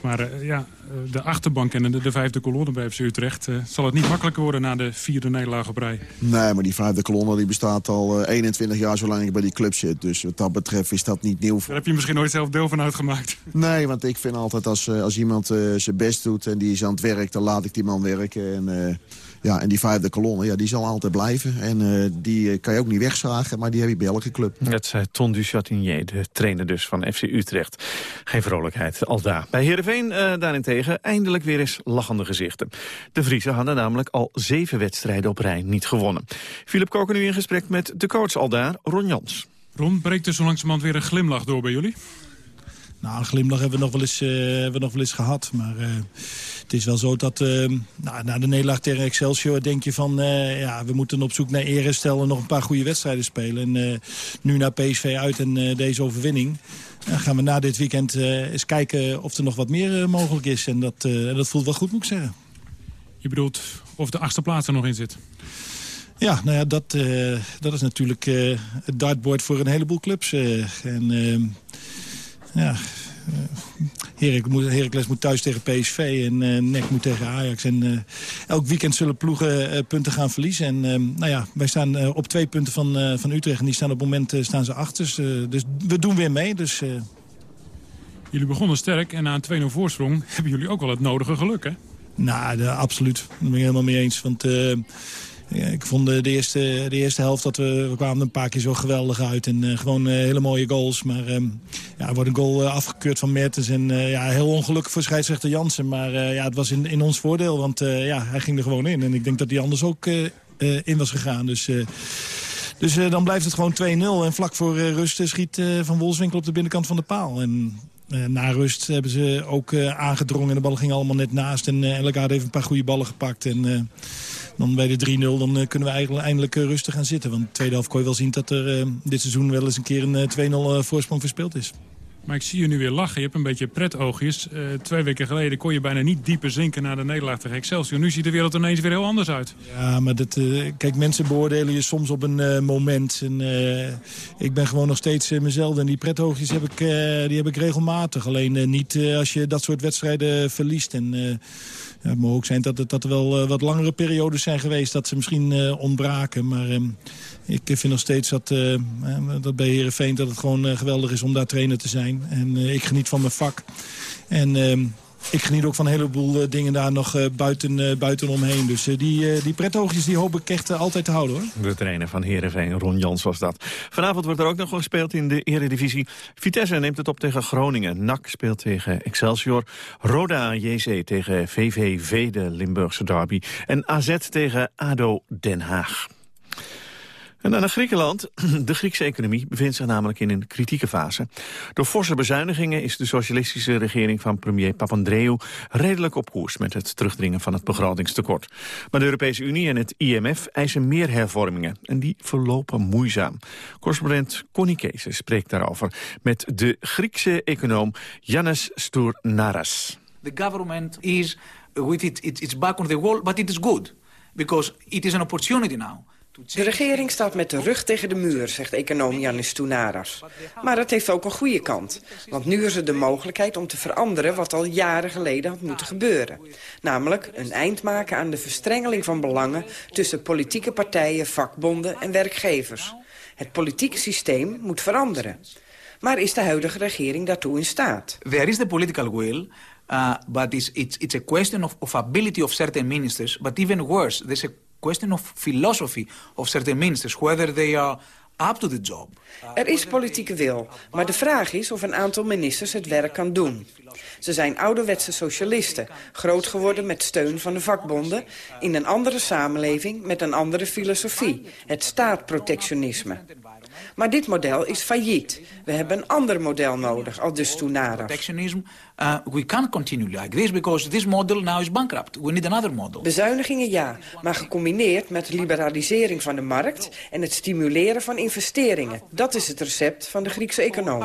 Speaker 16: Maar uh, ja, de achterbank en de, de vijfde kolonne bij FC Utrecht... Uh, zal het niet makkelijker worden na de vierde nederlaag op rij.
Speaker 15: Nee, maar die vijfde kolonne die bestaat al uh, 21 jaar zolang ik bij die club zit. Dus wat dat betreft is dat niet nieuw.
Speaker 16: Daar heb je misschien nooit zelf deel van uitgemaakt.
Speaker 15: Nee, want ik vind altijd als, als iemand zijn best doet en die is aan het werk... dan laat ik die man werken en... Ja, en die vijfde kolonne, ja, die zal altijd blijven. En uh, die kan je ook niet wegzagen, maar die heb je bij elke club.
Speaker 3: Dat zei Ton du Chatinier, de trainer dus van FC Utrecht. Geen vrolijkheid, al daar. Bij Heerenveen uh, daarentegen eindelijk weer eens lachende gezichten. De Vriezen hadden namelijk al zeven wedstrijden op rij niet gewonnen. Philip Koken nu in gesprek met de coach al daar, Ron Jans.
Speaker 16: Ron, breekt er zo langzamerhand weer een glimlach door bij jullie?
Speaker 17: Nou, een glimlach hebben we nog wel eens, uh, hebben we nog wel eens gehad. Maar uh, het is wel zo dat uh, nou, na de nederlaag tegen Excelsior denk je van... ja, we moeten op zoek naar eerherstel en nog een paar goede wedstrijden spelen. En nu naar PSV uit en deze overwinning... Dan gaan we na dit weekend eens kijken of er nog wat meer mogelijk is. En dat, dat voelt wel goed, moet ik zeggen.
Speaker 16: Je bedoelt of de achtste plaats er nog in zit?
Speaker 17: Ja, nou ja, dat, dat is natuurlijk het dartboard voor een heleboel clubs. en ehm, ja, Heracles moet thuis tegen PSV en uh, NEC moet tegen Ajax. En uh, elk weekend zullen ploegen uh, punten gaan verliezen. En nou ja, wij staan op twee punten van, van Utrecht en die staan op het moment staan ze achter. Dus, dus we doen weer mee. Dus,
Speaker 16: Jullie begonnen sterk en na een 2-0 voorsprong hebben jullie ook wel het nodige geluk, hè?
Speaker 17: Nou, absoluut. Daar ben ik helemaal mee eens. Want ik vond de, eerste, de eerste helft dat we, we kwamen een paar keer zo geweldig uit. En uh, gewoon uh, hele mooie goals. Maar um, ja, er wordt een goal uh, afgekeurd van Mertens. En ja, heel ongelukkig voor scheidsrechter Jansen. Maar ja, het was in, in ons voordeel. Want ja, hij ging er gewoon in. En ik denk dat hij anders ook in was gegaan. Dus... Dus dan blijft het gewoon 2-0. En vlak voor rust schiet Van Wolfswinkel op de binnenkant van de paal. En na rust hebben ze ook aangedrongen. De ballen gingen allemaal net naast. En uh, heeft een paar goede ballen gepakt. En dan bij de 3-0 dan uh, kunnen we eigenlijk eindelijk uh, rustig gaan zitten. Want de tweede helft kon je wel zien dat er uh, dit seizoen wel eens een keer een 2-0 voorsprong verspeeld is.
Speaker 16: Maar ik zie je nu weer lachen. Je hebt een beetje pretoogjes. Uh, twee weken geleden kon je bijna niet dieper zinken naar de nederlaag tegen Excelsior. Nu ziet de wereld ineens weer heel anders uit.
Speaker 17: Ja, maar dat, uh, kijk, mensen beoordelen je soms op een uh, moment. En, ik ben gewoon nog steeds mezelf. En die pretoogjes heb ik, die heb ik regelmatig. Alleen niet als je dat soort wedstrijden verliest. En ja, het mag ook zijn dat, het, dat er wel uh, wat langere periodes zijn geweest... dat ze misschien uh, ontbraken. Maar uh, ik vind nog steeds dat, dat bij Heerenveen... dat het gewoon geweldig is om daar trainer te zijn. En ik geniet van mijn vak. En ehm, ik geniet ook van een heleboel uh, dingen daar nog uh, buiten, uh, buitenomheen. Dus die, die prethoogjes die hoop ik echt altijd te houden. hoor.
Speaker 3: De trainer van Heerenveen, Ron Jans was dat. Vanavond wordt er ook nog gespeeld in de Eredivisie. Vitesse neemt het op tegen Groningen. NAC speelt tegen Excelsior. Roda JC tegen VVV, de Limburgse derby. En AZ tegen ADO Den Haag. En dan naar Griekenland. De Griekse economie bevindt zich namelijk in een kritieke fase. Door forse bezuinigingen is de socialistische regering van premier Papandreou redelijk op koers met het terugdringen van het begrotingstekort. Maar de Europese Unie en het IMF eisen meer hervormingen en die verlopen moeizaam. Correspondent Connie Kees spreekt daarover met de Griekse econoom Yannis Stournaras.
Speaker 18: The government is with it, it's back on the wall, but it is good because it is an opportunity now
Speaker 19: de regering staat met de rug tegen de muur, zegt econoom Janis Tounaras. Maar het heeft ook een goede kant. Want nu is er de mogelijkheid om te veranderen wat al jaren geleden had moeten gebeuren. Namelijk een eind maken aan de verstrengeling van belangen... tussen politieke partijen, vakbonden en werkgevers. Het politieke systeem moet veranderen. Maar is de huidige regering daartoe in staat?
Speaker 18: There is the political will, uh, but it's, it's, it's a question of, of ability of certain ministers. But even worse, there's a question of philosophy of certain ministers, whether they are up to the job.
Speaker 19: Er is politieke wil, maar de vraag is of een aantal ministers het werk kan doen. Ze zijn ouderwetse socialisten, groot geworden met steun van de vakbonden... in een andere samenleving met een andere filosofie, het staatprotectionisme. Maar dit model is failliet. We hebben een ander model nodig, al dus Tounaras.
Speaker 18: Protectionism, uh, we can't continue like this because this model now is bankrupt. We need another model.
Speaker 19: Bezuinigingen ja, maar gecombineerd met liberalisering van de markt en het stimuleren van investeringen. Dat is het recept van de Griekse econoom.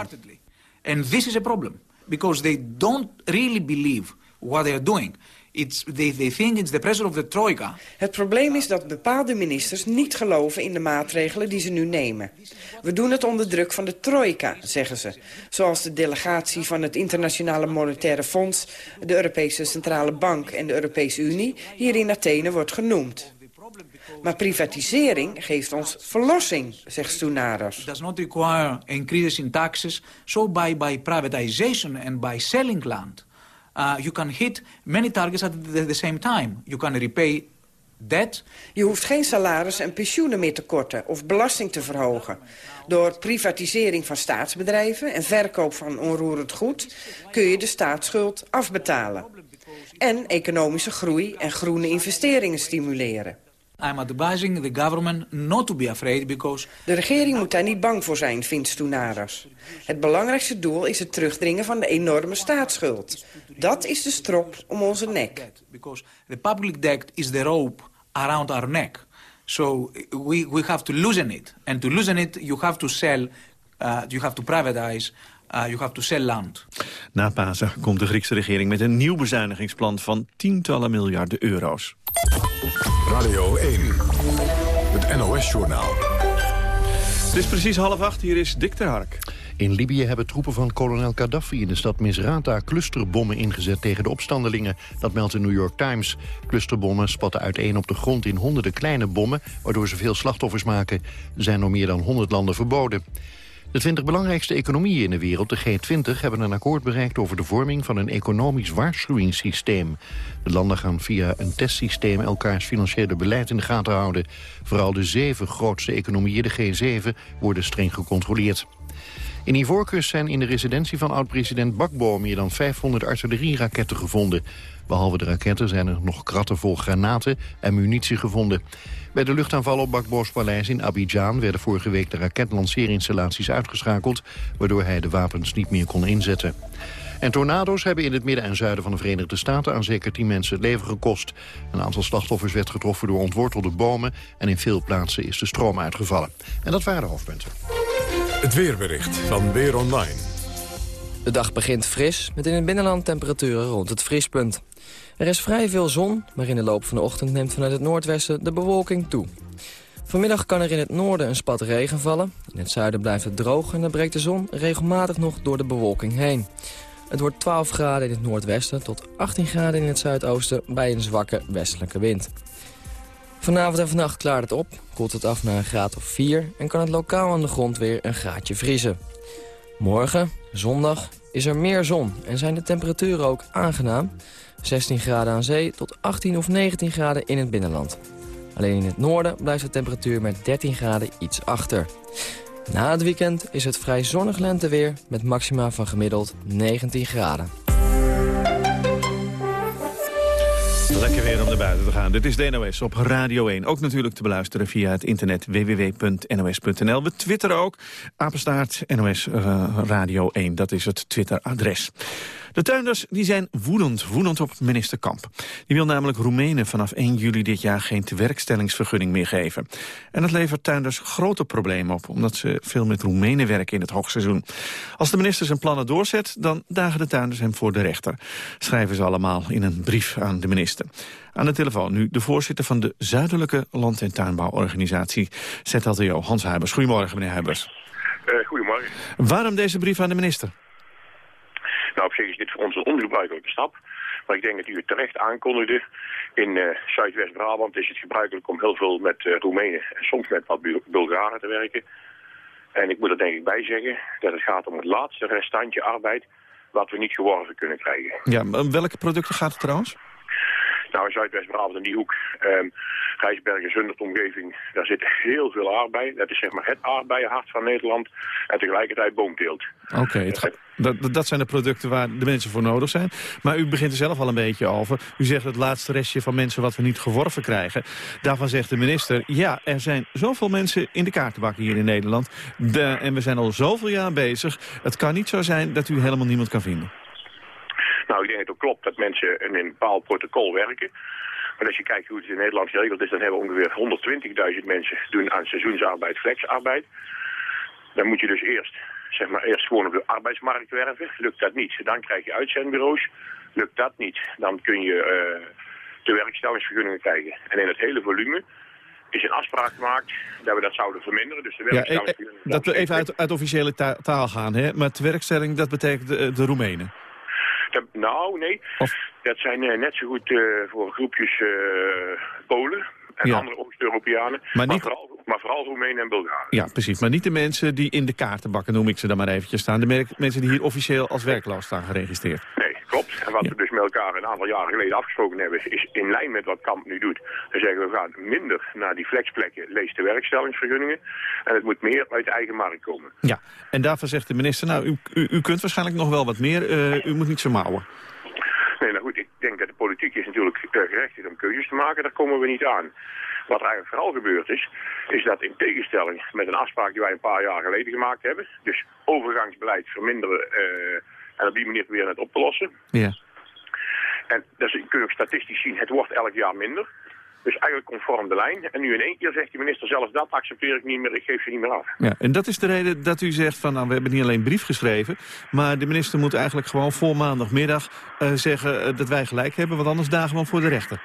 Speaker 18: And this is a problem because they don't really believe what they are doing. It's, they, they think it's the pressure of the troika.
Speaker 19: Het probleem is dat bepaalde ministers niet geloven in de maatregelen die ze nu nemen. We doen het onder druk van de trojka, zeggen ze. Zoals de delegatie van het Internationale Monetaire Fonds... de Europese Centrale Bank en de Europese Unie hier in Athene wordt genoemd. Maar privatisering geeft ons verlossing, zegt Stounaras.
Speaker 18: It does not require increases in taxes, so by, by privatization and by selling land uh, you can hit many targets at the, same time. You can repay debt.
Speaker 19: Je hoeft geen salaris en pensioenen meer te korten of belasting te verhogen. Door privatisering van staatsbedrijven en verkoop van onroerend goed... kun je de staatsschuld afbetalen. En economische groei en groene investeringen stimuleren.
Speaker 18: I'm advising the government not to be afraid because...
Speaker 19: De regering moet daar niet bang voor zijn, vindt Stoenaras. Het belangrijkste doel is het terugdringen van de enorme staatsschuld. Dat is de strop om onze nek.
Speaker 18: Because the public debt is the rope around our neck. So we, we have to loosen it. And to loosen it, you have to sell, uh, you have to privatize, uh, you have to sell land.
Speaker 3: Na Pasen komt de Griekse regering met een nieuw bezuinigingsplan van tientallen miljarden euro's.
Speaker 1: Radio 1, het NOS-journaal.
Speaker 3: Het is precies half acht, hier is Dick ter Hark.
Speaker 2: In Libië hebben troepen van kolonel Gaddafi in de stad Misrata clusterbommen ingezet tegen de opstandelingen. Dat meldt de New York Times. Clusterbommen spatten uiteen op de grond in honderden kleine bommen, waardoor ze veel slachtoffers maken. Ze zijn door meer dan 100 landen verboden. De 20 belangrijkste economieën in de wereld, de G20, hebben een akkoord bereikt over de vorming van een economisch waarschuwingssysteem. De landen gaan via een testsysteem elkaars financiële beleid in de gaten houden. Vooral de zeven grootste economieën, de G7, worden streng gecontroleerd. In Ivoorkust zijn in de residentie van oud-president Bakbo meer dan 500 artillerieraketten gevonden. Behalve de raketten zijn er nog kratten vol granaten en munitie gevonden. Bij de luchtaanval op Bakbo's paleis in Abidjan werden vorige week de raketlanceerinstallaties uitgeschakeld, waardoor hij de wapens niet meer kon inzetten. En tornado's hebben in het midden en zuiden van de Verenigde Staten aan zeker 10 mensen het leven gekost. Een aantal slachtoffers werd getroffen door ontwortelde bomen en in veel plaatsen is de stroom uitgevallen. En dat waren de hoofdpunten.
Speaker 1: Het weerbericht van Weer Online.
Speaker 20: De dag begint fris, met in het binnenland temperaturen rond het vriespunt. Er is vrij veel zon, maar in de loop van de ochtend neemt vanuit het noordwesten de bewolking toe. Vanmiddag kan er in het noorden een spat regen vallen. In het zuiden blijft het droog en dan breekt de zon regelmatig nog door de bewolking heen. Het wordt 12 graden in het noordwesten tot 18 graden in het zuidoosten bij een zwakke westelijke wind. Vanavond en vannacht klaart het op, koelt het af naar een graad of 4... en kan het lokaal aan de grond weer een graadje vriezen. Morgen, zondag, is er meer zon en zijn de temperaturen ook aangenaam. 16 graden aan zee tot 18 of 19 graden in het binnenland. Alleen in het noorden blijft de temperatuur met 13 graden iets achter. Na het weekend is het vrij zonnig lenteweer met maxima van gemiddeld 19 graden.
Speaker 3: Lekker weer om naar buiten te gaan. Dit is de NOS op Radio 1. Ook natuurlijk te beluisteren via het internet www.nos.nl. We twitteren ook. Apenstaart NOS uh, Radio 1. Dat is het Twitter-adres. De tuinders die zijn woedend, woedend op minister Kamp. Die wil namelijk Roemenen vanaf 1 juli dit jaar geen tewerkstellingsvergunning meer geven. En dat levert tuinders grote problemen op, omdat ze veel met Roemenen werken in het hoogseizoen. Als de minister zijn plannen doorzet, dan dagen de tuinders hem voor de rechter. Schrijven ze allemaal in een brief aan de minister. Aan de telefoon nu de voorzitter van de Zuidelijke Land- en Tuinbouworganisatie, ZLTO, Hans Huibers. Goedemorgen, meneer Huibers.
Speaker 21: Uh, goedemorgen.
Speaker 3: Waarom deze brief aan de minister?
Speaker 21: Nou, op zich is dit voor ons een ongebruikelijke stap. Maar ik denk dat u het terecht aankondigde. In uh, Zuidwest-Brabant is het gebruikelijk om heel veel met uh, Roemenen en soms met wat Bulgaren te werken. En ik moet er denk ik bij zeggen dat het gaat om het laatste restantje arbeid wat we niet geworven kunnen krijgen.
Speaker 3: Ja, welke producten gaat het trouwens?
Speaker 21: Nou, Zuidwest-Brabant in die hoek, um, Rijsbergen, Zundert omgeving, daar zit heel veel aardbei. Dat is zeg maar het aardbeienhart van Nederland en tegelijkertijd boomteelt.
Speaker 3: Oké, okay, dat, dat zijn de producten waar de mensen voor nodig zijn. Maar u begint er zelf al een beetje over. U zegt het laatste restje van mensen wat we niet geworven krijgen. Daarvan zegt de minister, ja, er zijn zoveel mensen in de kaartenbakken hier in Nederland. De, en we zijn al zoveel jaar bezig. Het kan niet zo zijn dat u helemaal niemand kan vinden.
Speaker 21: Nou, ik denk dat het ook klopt dat mensen in een bepaald protocol werken. Maar als je kijkt hoe het in Nederland geregeld is, dan hebben we ongeveer 120.000 mensen doen aan seizoensarbeid, flexarbeid. Dan moet je dus eerst, zeg maar, eerst gewoon op de arbeidsmarkt werven. Lukt dat niet, dan krijg je uitzendbureaus. Lukt dat niet, dan kun je uh, de werkstellingsvergunningen krijgen. En in het hele volume is een afspraak gemaakt dat we dat zouden verminderen. Dus de werkstellingsvergunningen...
Speaker 3: Ja, dat we even uit, uit officiële ta taal gaan, hè? Maar werkstelling, dat betekent de, de Roemenen.
Speaker 21: Nou, nee. Dat zijn uh, net zo goed uh, voor groepjes uh, Polen en ja. andere Oost-Europeanen. Maar, maar, vooral, maar vooral Roemenen en Bulgaren.
Speaker 3: Ja, precies. Maar niet de mensen die in de kaartenbakken, noem ik ze dan maar eventjes, staan. De mensen die hier officieel als werkloos staan geregistreerd.
Speaker 21: Klopt. En wat ja. we dus met elkaar een aantal jaren geleden afgesproken hebben... is in lijn met wat Kamp nu doet. Dan zeggen we, we gaan minder naar die flexplekken, lees de werkstellingsvergunningen. En het moet meer uit de eigen markt komen.
Speaker 3: Ja, en daarvan zegt de minister, nou, u, u, u kunt waarschijnlijk nog wel wat meer. Uh, u moet niet zo mouwen.
Speaker 21: Nee, nou goed, ik denk dat de politiek is natuurlijk uh, gerechtigd om keuzes te maken. Daar komen we niet aan. Wat er eigenlijk vooral gebeurd is, is dat in tegenstelling met een afspraak die wij een paar jaar geleden gemaakt hebben, dus overgangsbeleid verminderen uh, en op die manier proberen het op te lossen.
Speaker 3: Ja.
Speaker 21: En dat kun je ook statistisch zien, het wordt elk jaar minder. Dus eigenlijk conform de lijn. En nu in één keer zegt de minister zelfs dat accepteer ik niet meer, ik geef ze niet meer af.
Speaker 3: Ja, en dat is de reden dat u zegt van nou we hebben niet alleen een brief geschreven... maar de minister moet eigenlijk gewoon voor maandagmiddag uh, zeggen uh, dat wij gelijk hebben... want anders dagen we voor de rechter.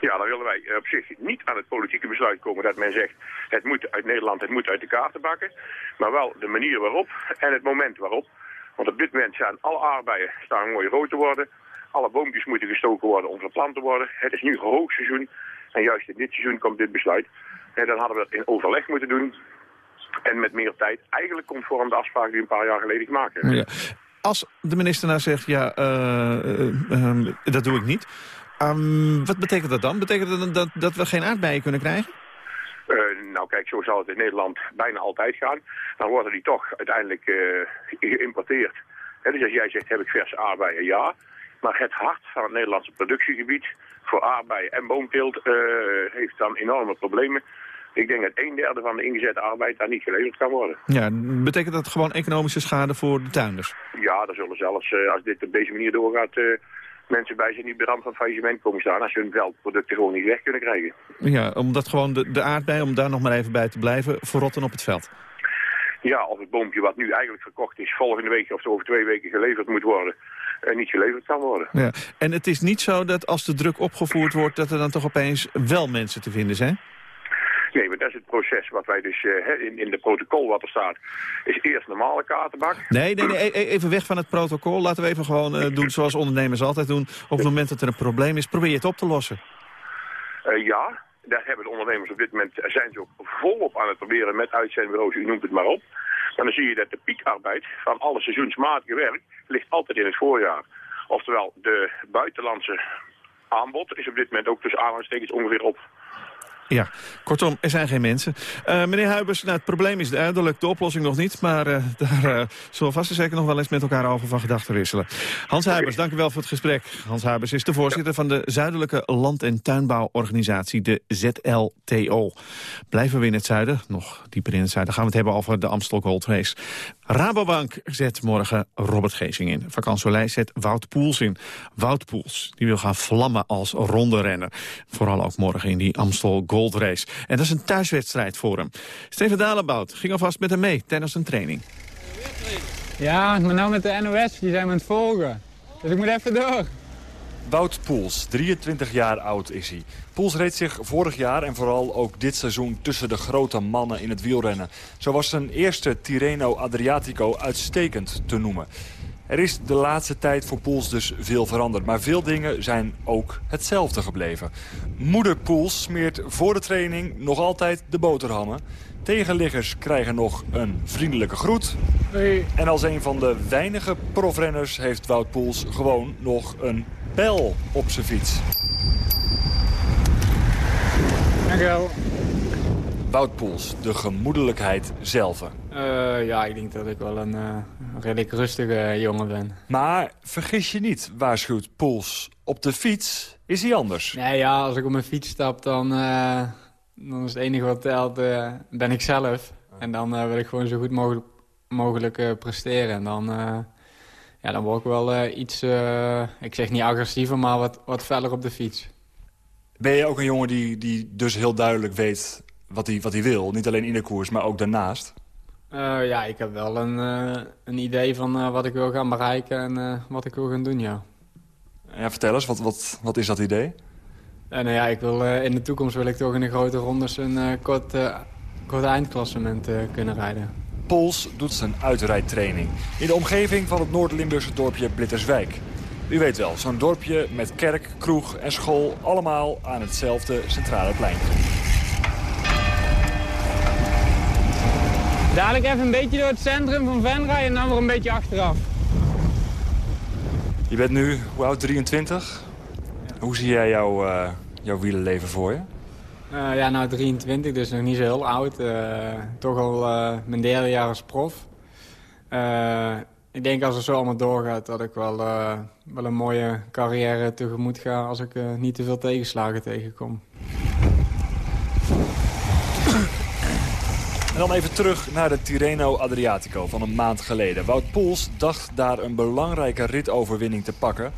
Speaker 21: Ja, dan willen wij op zich niet aan het politieke besluit komen dat men zegt... het moet uit Nederland, het moet uit de kaarten bakken. Maar wel de manier waarop en het moment waarop. Want op dit moment zijn alle aardbeien staan mooi rood te worden. Alle boompjes moeten gestoken worden om verplant te worden. Het is nu hoogseizoen. En juist in dit seizoen komt dit besluit. En dan hadden we het in overleg moeten doen. En met meer tijd eigenlijk conform de afspraak die we een paar jaar geleden gemaakt hebben.
Speaker 3: Ja. Als de minister nou zegt, ja, uh, uh, dat doe ik niet. Um, wat betekent dat dan? Betekent dat dat, dat we geen aardbeien kunnen krijgen?
Speaker 21: Uh, nou kijk, zo zal het in Nederland bijna altijd gaan. Dan worden die toch uiteindelijk geïmporteerd. He, dus als jij zegt, heb ik verse aardbeien? Ja. Maar het hart van het Nederlandse productiegebied voor aardbeien en boomteelt uh, heeft dan enorme problemen. Ik denk dat een derde van de ingezette arbeid daar niet geleverd kan worden.
Speaker 3: Ja, betekent dat gewoon economische schade voor de tuinders?
Speaker 21: Ja, er zullen zelfs, als dit op deze manier doorgaat, mensen bij zijn die bij van faillissement komen staan... als ze hun veldproducten gewoon niet weg kunnen krijgen.
Speaker 3: Ja, omdat gewoon de, de aardbei, om daar nog maar even bij te blijven, verrotten op het veld.
Speaker 21: Ja, of het boompje wat nu eigenlijk verkocht is... volgende week of over twee weken geleverd moet worden... en niet geleverd kan worden.
Speaker 3: Ja. En het is niet zo dat als de druk opgevoerd wordt... dat er dan toch opeens wel mensen te vinden zijn?
Speaker 21: Nee, maar dat is het proces wat wij dus uh, in, in de protocol wat er staat... is eerst normale kaartenbak.
Speaker 3: Nee, nee, nee even weg van het protocol. Laten we even gewoon uh, doen zoals ondernemers altijd doen. Op het moment dat er een probleem is, probeer je het op te lossen.
Speaker 21: Uh, ja, daar hebben de ondernemers op dit moment... zijn ze ook volop aan het proberen met uitzendbureaus, u noemt het maar op. En dan zie je dat de piekarbeid van alle seizoensmatige werk ligt altijd in het voorjaar. Oftewel, de buitenlandse aanbod is op dit moment ook tussen aanhalingstekens ongeveer op.
Speaker 3: Ja, kortom, er zijn geen mensen. Uh, meneer Huibers, nou, het probleem is duidelijk, de oplossing nog niet... maar uh, daar uh, zullen we vast en zeker nog wel eens met elkaar over van gedachten wisselen. Hans Huibers, dank u wel voor het gesprek. Hans Huibers is de voorzitter van de Zuidelijke Land- en Tuinbouworganisatie, de ZLTO. Blijven we in het zuiden, nog dieper in het zuiden... gaan we het hebben over de Amstel Gold Race. Rabobank zet morgen Robert Geesing in. Vakansolei zet Wout Poels in. Wout Poels, die wil gaan vlammen als ronde renner. Vooral ook morgen in die Amstel Gold Race. En dat is een thuiswedstrijd voor hem. Steven Dalebout ging alvast met hem mee tijdens een training.
Speaker 22: Ja, maar nou met de NOS, die zijn me aan het volgen. Dus ik moet even door.
Speaker 23: Wout Poels, 23 jaar oud is hij. Poels reed zich vorig jaar en vooral ook dit seizoen tussen de grote mannen in het wielrennen. Zo was zijn eerste Tirreno Adriatico uitstekend te noemen. Er is de laatste tijd voor Poels dus veel veranderd. Maar veel dingen zijn ook hetzelfde gebleven. Moeder Poels smeert voor de training nog altijd de boterhammen. Tegenliggers krijgen nog een vriendelijke groet.
Speaker 22: Hey.
Speaker 23: En als een van de weinige profrenners heeft Wout Poels gewoon nog een bel op zijn fiets.
Speaker 22: Dankjewel.
Speaker 23: Wout Poels, de gemoedelijkheid zelf.
Speaker 22: Uh, ja, ik denk dat ik wel een uh, redelijk rustige jongen ben.
Speaker 23: Maar vergis je niet, waarschuwt Poels. Op de fiets is hij anders.
Speaker 22: Nee, ja, als ik op mijn fiets stap, dan, uh, dan is het enige wat telt, ben ik zelf. En dan wil ik gewoon zo goed mogelijk, mogelijk presteren. En dan, ja, dan word ik wel iets, ik zeg niet agressiever, maar wat, wat feller op de fiets.
Speaker 23: Ben je ook een jongen die, die dus heel duidelijk weet wat hij, wat hij wil? Niet alleen in de koers, maar ook daarnaast?
Speaker 22: Uh, ja, ik heb wel een, uh, een idee van uh, wat ik wil gaan bereiken en wat ik wil gaan doen, ja.
Speaker 23: Ja, vertel eens, wat, wat, wat is dat idee?
Speaker 22: nou ja, ik wil, in de toekomst wil ik toch in de grote rondes een kort, kort eindklassement kunnen rijden.
Speaker 23: Pols doet zijn uitrijdtraining in de omgeving van het Noord-Limburgse dorpje Blitterswijk. U weet wel, zo'n dorpje met kerk, kroeg en school allemaal aan hetzelfde centrale plein.
Speaker 22: Dadelijk even een beetje door het centrum van Venray en dan weer een beetje achteraf.
Speaker 23: Je bent nu, hoe oud, 23? Hoe zie jij jouw, uh, jouw wielenleven voor je?
Speaker 22: Uh, ja, nou 23, dus nog niet zo heel oud. Uh, toch al mijn derde jaar als prof. ik denk als het zo allemaal doorgaat dat ik wel, wel een mooie carrière tegemoet ga... als ik niet te veel tegenslagen tegenkom.
Speaker 23: En dan even terug naar de Tirreno Adriatico van een maand geleden. Wout Poels dacht daar een belangrijke ritoverwinning te pakken.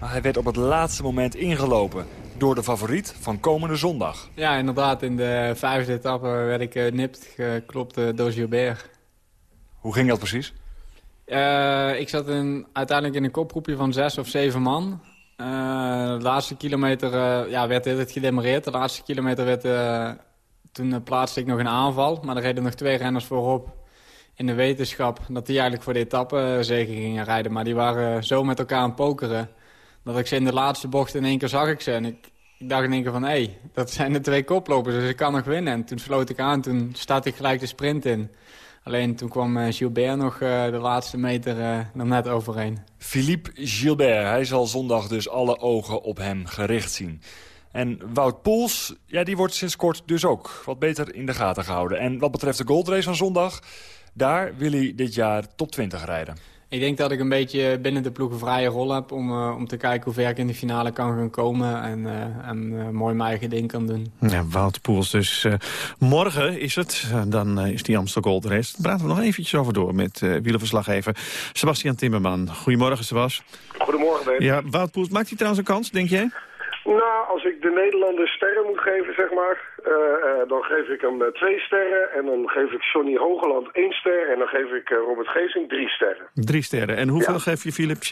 Speaker 23: Maar hij werd op het laatste moment ingelopen door de favoriet van komende zondag.
Speaker 22: Ja, inderdaad. In de vijfde etappe werd ik uh, nipt geklopt uh, door Gilbert.
Speaker 23: Hoe ging dat precies?
Speaker 22: Uh, ik zat in, uiteindelijk in een kopgroepje van zes of zeven man. de laatste kilometer ja, werd het gedemareerd. De laatste kilometer werd toen plaatste ik nog een aanval, maar er reden nog twee renners voorop. In de wetenschap dat die eigenlijk voor de etappe zeker gingen rijden. Maar die waren zo met elkaar aan pokeren. Dat ik ze in de laatste bocht in één keer zag ik ze. En ik, ik dacht in één keer van, hé, hey, dat zijn de twee koplopers, dus ik kan nog winnen. En toen sloot ik aan, toen startte ik gelijk de sprint in. Alleen toen kwam uh, Gilbert nog uh, de laatste meter uh, net overheen.
Speaker 23: Philippe Gilbert, hij zal zondag dus alle ogen op hem gericht zien. En Wout Poels, ja, die wordt sinds kort dus ook wat beter in de gaten gehouden. En wat betreft de goldrace van zondag, daar wil hij dit jaar top 20 rijden.
Speaker 22: Ik denk dat ik een beetje binnen de ploeg een vrije rol heb... om, uh, om te kijken hoe ver ik in de finale kan gaan komen... en, uh, en uh, mooi mijn eigen ding kan doen.
Speaker 3: Ja, Wout Poels dus. morgen is het, dan is die Amsterdam Gold Race. Daar praten we nog eventjes over door met wielerverslaggever Sebastian Timmerman. Goedemorgen, Sebas.
Speaker 24: Goedemorgen, Ben.
Speaker 3: Ja, Wout Poels, maakt hij trouwens een kans, denk jij?
Speaker 24: Nou, als ik de Nederlanders sterren moet geven, zeg maar, dan geef ik hem uh, twee sterren. En dan geef ik Johnny Hogeland één ster. En dan geef ik Robert Geesing drie sterren.
Speaker 3: Drie sterren. En hoeveel ja. geef je Philippe,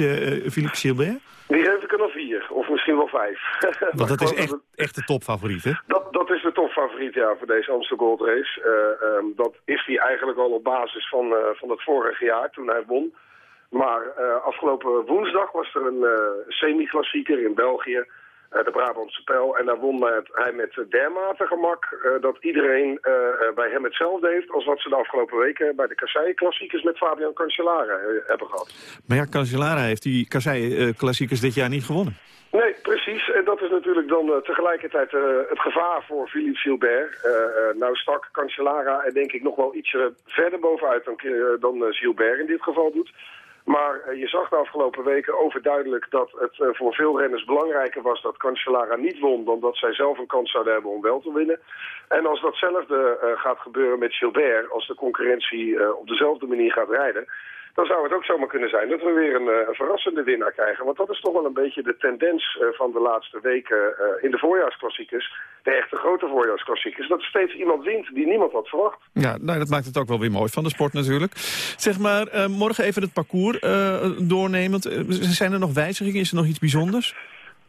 Speaker 3: Philippe Gilbert?
Speaker 24: Die geef ik er nog vier. Of misschien wel vijf.
Speaker 3: Want dat is echt, het... echt de topfavoriet, hè?
Speaker 24: Dat, dat is de topfavoriet, ja, voor deze Amsterdam Gold Race. Um, dat is hij eigenlijk al op basis van, van het vorige jaar, toen hij won. Maar afgelopen woensdag was er een semi-klassieker in België de Brabantse Pijl. En daar won hij met dermate gemak uh, dat iedereen uh, bij hem hetzelfde heeft... als wat ze de afgelopen weken bij de Kassei-klassiekers met Fabian Cancellara hebben gehad.
Speaker 3: Maar ja, Cancellara heeft die Kassei-klassiekers dit jaar niet gewonnen.
Speaker 24: Nee, precies. En dat is natuurlijk dan uh, tegelijkertijd uh, het gevaar voor Philippe Gilbert. Uh, nou stak Cancellara er denk ik nog wel ietsje verder bovenuit dan, dan Gilbert in dit geval doet. Maar uh, je zag de afgelopen weken overduidelijk dat het uh, voor veel renners belangrijker was dat Cancellara niet won dan dat zij zelf een kans zouden hebben om wel te winnen. En als datzelfde uh, gaat gebeuren met Gilbert, als de concurrentie op dezelfde manier gaat rijden, dan zou het ook zomaar kunnen zijn dat we weer een, een, verrassende winnaar krijgen. Want dat is toch wel een beetje de tendens uh, van de laatste weken uh, in de voorjaarsklassiekers. De echte grote voorjaarsklassiekers. Dat steeds iemand wint die niemand had verwacht.
Speaker 3: Ja, nou, dat maakt het ook wel weer mooi van de sport natuurlijk. Zeg maar, uh, morgen even het parcours doornemend. zijn er nog wijzigingen? Is er nog iets bijzonders?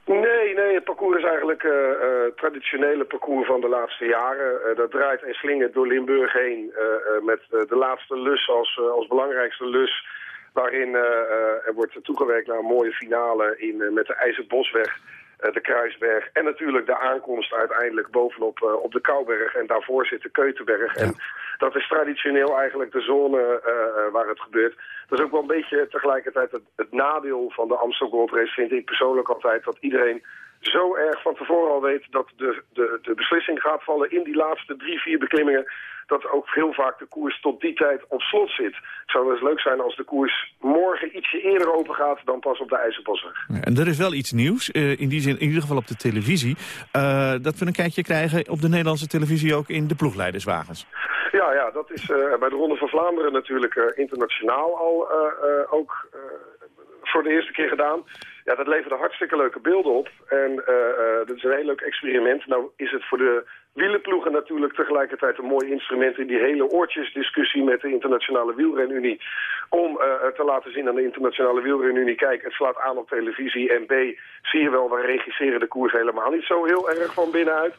Speaker 24: Nee, nee, het parcours is eigenlijk het uh, uh, traditionele parcours van de laatste jaren. Uh, dat draait en slingert door Limburg heen met de laatste lus als, als belangrijkste lus. Waarin er wordt toegewerkt naar een mooie finale in, met de IJzerbosweg, de Kruisberg. En natuurlijk de aankomst uiteindelijk bovenop op de Kouberg. En daarvoor zit de Keutenberg. En dat is traditioneel eigenlijk de zone waar het gebeurt. Dat is ook wel een beetje tegelijkertijd het, het nadeel van de Amsterdam Gold Race, vind ik persoonlijk altijd, dat iedereen zo erg van tevoren al weet dat de, de, de beslissing gaat vallen in die laatste drie, vier beklimmingen. Dat ook heel vaak de koers tot die tijd op slot zit. Het zou wel eens leuk zijn als de koers morgen ietsje eerder open gaat dan pas op de IJzerbosweg.
Speaker 3: Ja, en er is wel iets nieuws, uh, in die zin in ieder geval op de televisie. Uh, dat we een kijkje krijgen op de Nederlandse televisie ook in de ploegleiderswagens.
Speaker 24: Ja, ja dat is uh, bij de Ronde van Vlaanderen natuurlijk internationaal al ook voor de eerste keer gedaan. Ja, dat leverde hartstikke leuke beelden op. En uh, dat is een heel leuk experiment. Nou is het voor de wielenploegen natuurlijk tegelijkertijd een mooi instrument... in die hele oortjesdiscussie met de Internationale Wielrenunie. Om uh, te laten zien aan de Internationale Wielrenunie... kijk, het slaat aan op televisie. En B, zie je wel, we regisseren de koers helemaal niet zo heel erg van binnenuit.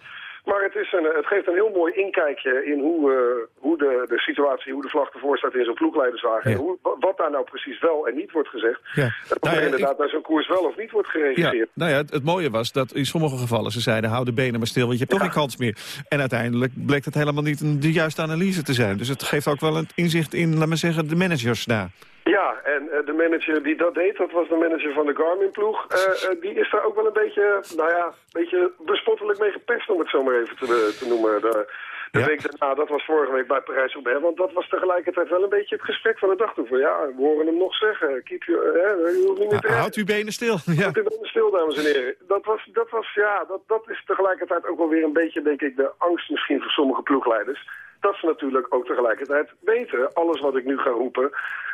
Speaker 24: Maar het, is een, het geeft een heel mooi inkijkje in hoe, uh, hoe de, de situatie, hoe de vlag ervoor staat in zo'n ploegleiderswagen. Ja. En hoe, wat daar nou precies wel en niet wordt gezegd. Ja. En nou ja, inderdaad ik... bij zo'n koers wel of niet wordt geregisseerd.
Speaker 3: Ja. Nou ja, het, het, mooie was dat in sommige gevallen ze zeiden hou de benen maar stil, want je hebt toch geen kans meer. En uiteindelijk bleek het helemaal niet een, de juiste analyse te zijn. Dus het geeft ook wel een inzicht in, laat maar zeggen, de managers daar.
Speaker 24: Ja, en uh, de manager die dat deed, dat was de manager van de Garmin-ploeg. Uh, uh, die is daar ook wel een beetje, nou ja, een beetje bespottelijk mee gepest, om het zo maar even te, te noemen. De, de ja. week daarna, dat was vorige week bij Parijs-Roubaix. Want dat was tegelijkertijd wel een beetje het gesprek van de dag toe. Van ja, we horen hem nog zeggen. Keep you, hè, je hoeft niet
Speaker 3: te Houd uw benen stil.
Speaker 24: Ja. Houd uw benen stil, dames en heren. Dat was, dat was ja, dat, dat is tegelijkertijd ook wel weer een beetje, denk ik, de angst misschien voor sommige ploegleiders. Dat ze natuurlijk ook tegelijkertijd weten, alles wat ik nu ga roepen,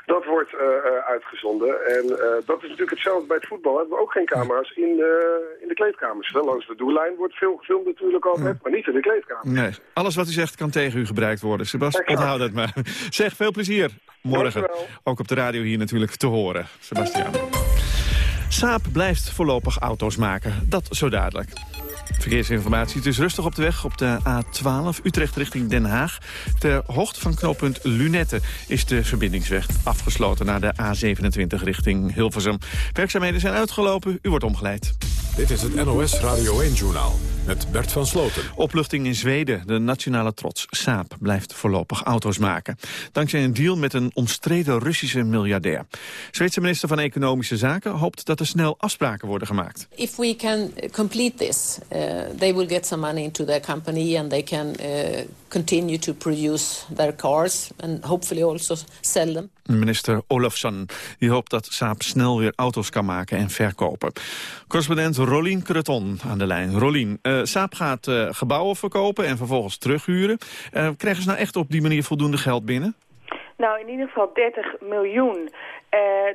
Speaker 24: dat wordt uitgezonden. En dat is natuurlijk hetzelfde bij het voetbal. We hebben ook geen camera's in, in de kleedkamers. Wel langs de doellijn wordt veel gefilmd natuurlijk altijd, maar niet in de kleedkamer.
Speaker 3: Nee, alles wat u zegt kan tegen u gebruikt worden. Sebastian, onthoud het maar. Zeg, veel plezier morgen. Ook op de radio hier natuurlijk te horen, Sebastian. Saab blijft voorlopig auto's maken. Dat zo dadelijk. Verkeersinformatie. Het is rustig op de weg op de A12 Utrecht richting Den Haag. Ter hoogte van knooppunt Lunette is de verbindingsweg afgesloten... naar de A27 richting Hilversum. Werkzaamheden zijn uitgelopen. U wordt omgeleid.
Speaker 1: Dit is het NOS Radio 1-journaal met Bert van Sloten.
Speaker 3: Opluchting in Zweden. De nationale trots Saab blijft voorlopig auto's maken. Dankzij een deal met een omstreden Russische miljardair. Zweedse minister van Economische Zaken hoopt dat er snel afspraken worden gemaakt.
Speaker 25: If we can complete this, uh, they will get some money into their company and they can uh, continue to produce their cars and hopefully also sell them.
Speaker 3: Minister Olofsson die hoopt dat Saab snel weer auto's kan maken en verkopen. Correspondent Rolien Creton aan de lijn. Rolien, uh, Saab gaat uh, gebouwen verkopen en vervolgens terughuren. Uh, krijgen ze nou echt op die manier voldoende geld binnen?
Speaker 26: Nou, in ieder geval 30 miljoen.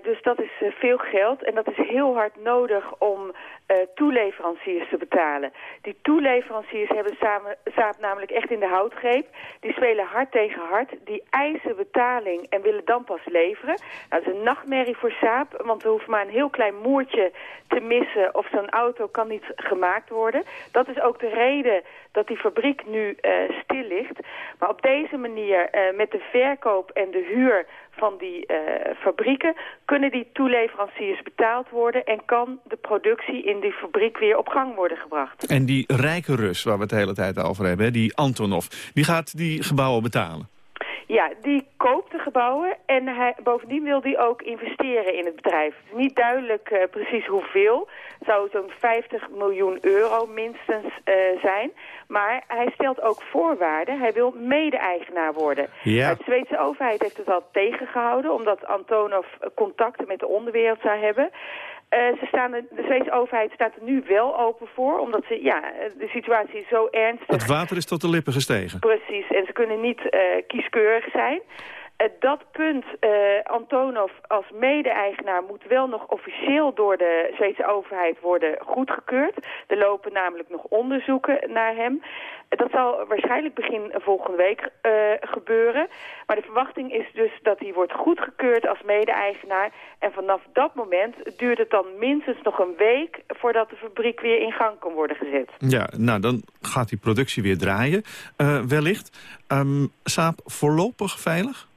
Speaker 26: Dus dat is veel geld en dat is heel hard nodig om uh, toeleveranciers te betalen. Die toeleveranciers hebben samen, Saab namelijk echt in de houtgreep. Die spelen hard tegen hard, die eisen betaling en willen dan pas leveren. Nou, dat is een nachtmerrie voor Saab, want er hoeft maar een heel klein moertje te missen... of zo'n auto kan niet gemaakt worden. Dat is ook de reden dat die fabriek nu uh, stil ligt. Maar op deze manier, uh, met de verkoop en de huur van die fabrieken... kunnen die toeleveranciers betaald worden... en kan de productie in die fabriek weer op gang worden gebracht.
Speaker 3: En die rijke Rus, waar we het de hele tijd over hebben, die Antonov... die gaat die gebouwen betalen?
Speaker 26: Ja, die koopt de gebouwen en hij, bovendien wil hij ook investeren in het bedrijf. Het is niet duidelijk uh, precies hoeveel. Het zou zo'n 50 miljoen euro minstens uh, zijn. Maar hij stelt ook voorwaarden. Hij wil mede-eigenaar worden.
Speaker 3: Ja.
Speaker 26: De Zweedse overheid heeft het al tegengehouden... omdat Antonov contacten met de onderwereld zou hebben... Uh, ze staan de, de Zweedse overheid staat er nu wel open voor, omdat ze, ja, de situatie is zo ernstig.
Speaker 3: Het water is tot de lippen gestegen.
Speaker 26: Precies, en ze kunnen niet uh, kieskeurig zijn. Uh, dat punt, Antonov als mede-eigenaar moet wel nog officieel door de Zweedse overheid worden goedgekeurd. Er lopen namelijk nog onderzoeken naar hem. Dat zal waarschijnlijk begin volgende week uh, gebeuren. Maar de verwachting is dus dat hij wordt goedgekeurd als mede-eigenaar. En vanaf dat moment duurt het dan minstens nog een week... voordat de fabriek weer in gang kan worden gezet.
Speaker 3: Ja, nou dan gaat die productie weer draaien, wellicht. Um, Saab voorlopig veilig?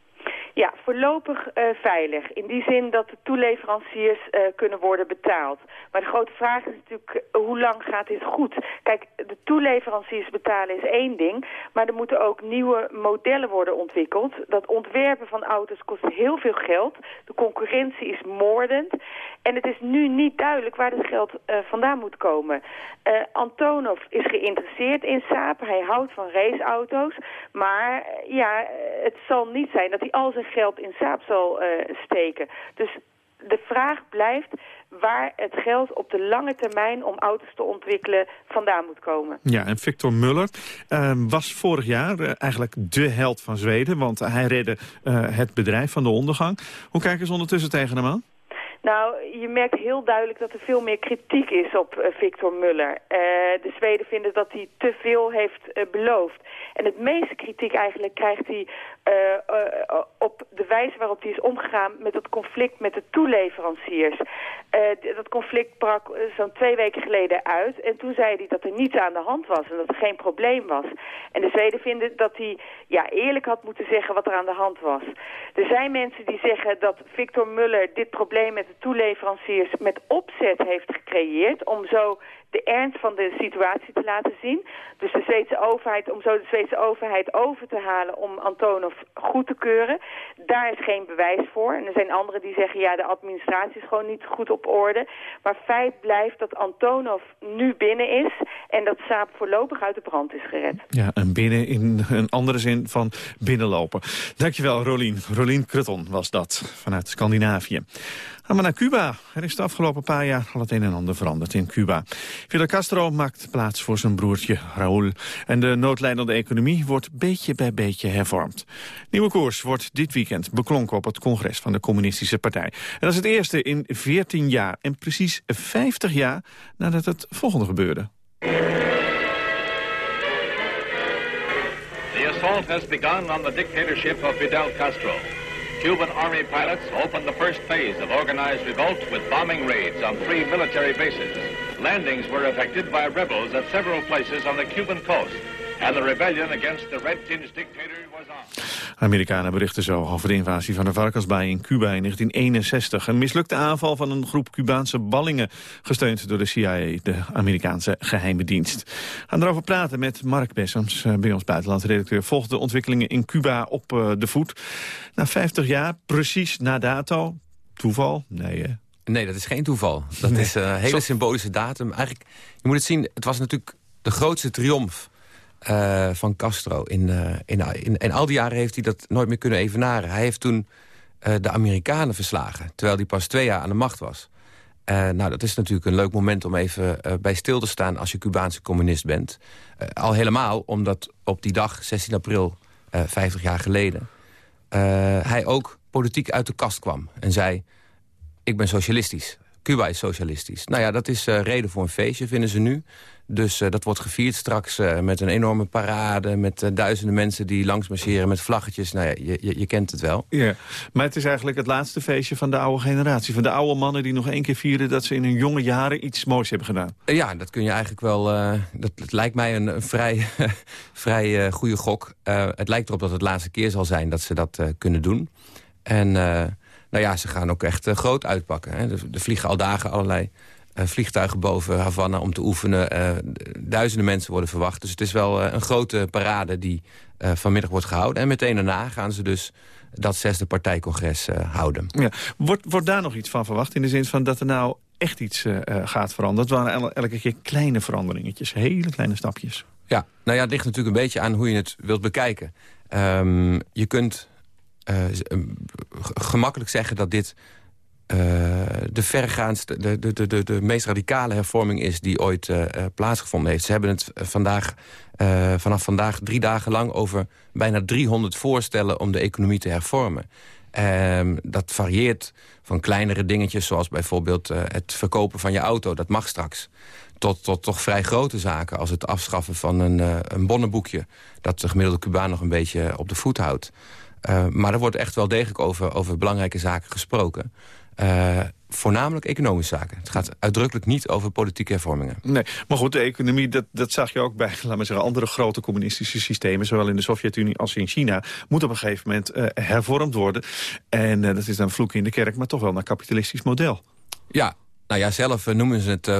Speaker 26: Ja, voorlopig uh, veilig. In die zin dat de toeleveranciers uh, kunnen worden betaald. Maar de grote vraag is natuurlijk, uh, hoe lang gaat dit goed? Kijk, de toeleveranciers betalen is één ding, maar er moeten ook nieuwe modellen worden ontwikkeld. Dat ontwerpen van auto's kost heel veel geld. De concurrentie is moordend. En het is nu niet duidelijk waar het geld vandaan moet komen. Antonov is geïnteresseerd in Saab. Hij houdt van raceauto's. Maar ja, het zal niet zijn dat hij al zijn geld in Saab zal uh, steken. Dus de vraag blijft waar het geld op de lange termijn om auto's te ontwikkelen vandaan moet komen.
Speaker 3: Ja, en Victor Muller uh, was vorig jaar uh, eigenlijk de held van Zweden, want hij redde het bedrijf van de ondergang. Hoe kijken ze ondertussen tegen hem aan?
Speaker 26: Nou, je merkt heel duidelijk dat er veel meer kritiek is op Victor Muller. De Zweden vinden dat hij te veel heeft beloofd. En het meeste kritiek eigenlijk krijgt hij op de wijze waarop hij is omgegaan met het conflict met de toeleveranciers. dat conflict brak zo'n twee weken geleden uit. En toen zei hij dat er niets aan de hand was en dat er geen probleem was. En de Zweden vinden dat hij ja, eerlijk had moeten zeggen wat er aan de hand was. Er zijn mensen die zeggen dat Victor Muller dit probleem met de toeleveranciers met opzet heeft gecreëerd... om zo de ernst van de situatie te laten zien. Dus de Zweedse overheid, om zo de Zweedse overheid over te halen om Antonov goed te keuren. Daar is geen bewijs voor. En er zijn anderen die zeggen, ja, de administratie is gewoon niet goed op orde. Maar feit blijft dat Antonov nu binnen is en dat Saab voorlopig uit de brand is gered.
Speaker 3: Ja, en binnen in een andere zin van binnenlopen. Dankjewel, Rolien. Rolien Krutton was dat, vanuit Scandinavië. Gaan we naar Cuba. Er is de afgelopen paar jaar al het een en ander veranderd in Cuba. Fidel Castro maakt plaats voor zijn broertje Raúl. En de noodlijdende economie wordt beetje bij beetje hervormd. Nieuwe koers wordt dit weekend beklonken op het congres van de Communistische Partij. En dat is het eerste in 14 jaar en precies 50 jaar nadat het volgende gebeurde.
Speaker 27: The assault has begun on the dictatorship of Fidel Castro. Cuban Army pilots opened the first phase of organized revolt with bombing raids on three military bases. Landings were effected by rebels at several places on the Cuban coast. And the rebellion against the red-tinged dictator was on.
Speaker 3: Amerikanen berichten zo over de invasie van de varkensbaai in Cuba in 1961. Een mislukte aanval van een groep Cubaanse ballingen, gesteund door de CIA, de Amerikaanse geheime dienst. We gaan erover praten met Mark Bessems, eh, bij ons buitenlandredacteur. Volgt de ontwikkelingen in Cuba op eh, de voet. Na 50 jaar, precies na dato. Toeval? Nee, hè?
Speaker 28: Nee, dat is geen toeval. Dat
Speaker 3: Nee.
Speaker 28: is een hele symbolische datum. Eigenlijk, je moet het zien, het was natuurlijk de grootste triomf eh, van Castro. In, eh, in, in, in al die jaren heeft hij dat nooit meer kunnen evenaren. Hij heeft toen eh, de Amerikanen verslagen, terwijl hij pas twee jaar aan de macht was. Eh, nou, dat is natuurlijk een leuk moment om even eh, bij stil te staan... als je Cubaanse communist bent. Eh, al helemaal omdat op die dag, 16 april, eh 50 jaar geleden... eh, hij ook politiek uit de kast kwam en zei ik ben socialistisch. Cuba is socialistisch. Nou ja, dat is eh, reden voor een feestje, vinden ze nu. Dus eh, dat wordt gevierd straks eh, met een enorme parade... met duizenden mensen die langs marcheren met vlaggetjes. Nou ja, je, je, je kent het wel.
Speaker 3: Ja, maar het is eigenlijk het laatste feestje van de oude generatie. Van de oude mannen die nog één keer vieren dat ze in hun jonge jaren iets moois hebben gedaan.
Speaker 28: Ja, dat kun je eigenlijk wel... dat, lijkt mij een, een vrij, vrij goede gok. Het lijkt erop dat het de laatste keer zal zijn dat ze dat kunnen doen. En nou ja, ze gaan ook echt eh, groot uitpakken. Hè. Er, er vliegen al dagen allerlei eh, vliegtuigen boven Havana om te oefenen. Eh, duizenden mensen worden verwacht. Dus het is wel een grote parade die vanmiddag wordt gehouden. En meteen daarna gaan ze dus dat zesde partijcongres houden.
Speaker 3: Ja. Wordt, wordt daar nog iets van verwacht? In de zin van dat er nou echt iets gaat veranderen? Het waren el- elke keer kleine veranderingetjes. Hele kleine stapjes.
Speaker 28: Ja, nou ja, het ligt natuurlijk een beetje aan hoe je het wilt bekijken. Ehm, je kunt gemakkelijk zeggen dat dit eh, de verregaandste, de, de, de, de, meest radicale hervorming is die ooit eh, eh, plaatsgevonden heeft. Ze hebben het eh, vandaag, eh, vanaf vandaag drie dagen lang over bijna 300 voorstellen om de economie te hervormen. Ehm, dat varieert van kleinere dingetjes, zoals bijvoorbeeld eh, het verkopen van je auto. Dat mag straks. Tot, tot toch vrij grote zaken, als het afschaffen van een, eh, een bonnenboekje... dat de gemiddelde Cubaan nog een beetje op de voet houdt. Eh, maar er wordt echt wel degelijk over, over belangrijke zaken gesproken. Eh, voornamelijk economische zaken. Het gaat uitdrukkelijk niet over politieke hervormingen.
Speaker 3: Nee, maar goed, de economie, dat, dat zag je ook bij laten we zeggen, andere grote communistische systemen, zowel in de Sovjet-Unie als in China, moet op een gegeven moment eh, hervormd worden. En dat is dan vloek in de kerk, maar toch wel naar kapitalistisch model.
Speaker 28: Ja, nou ja, zelf noemen ze het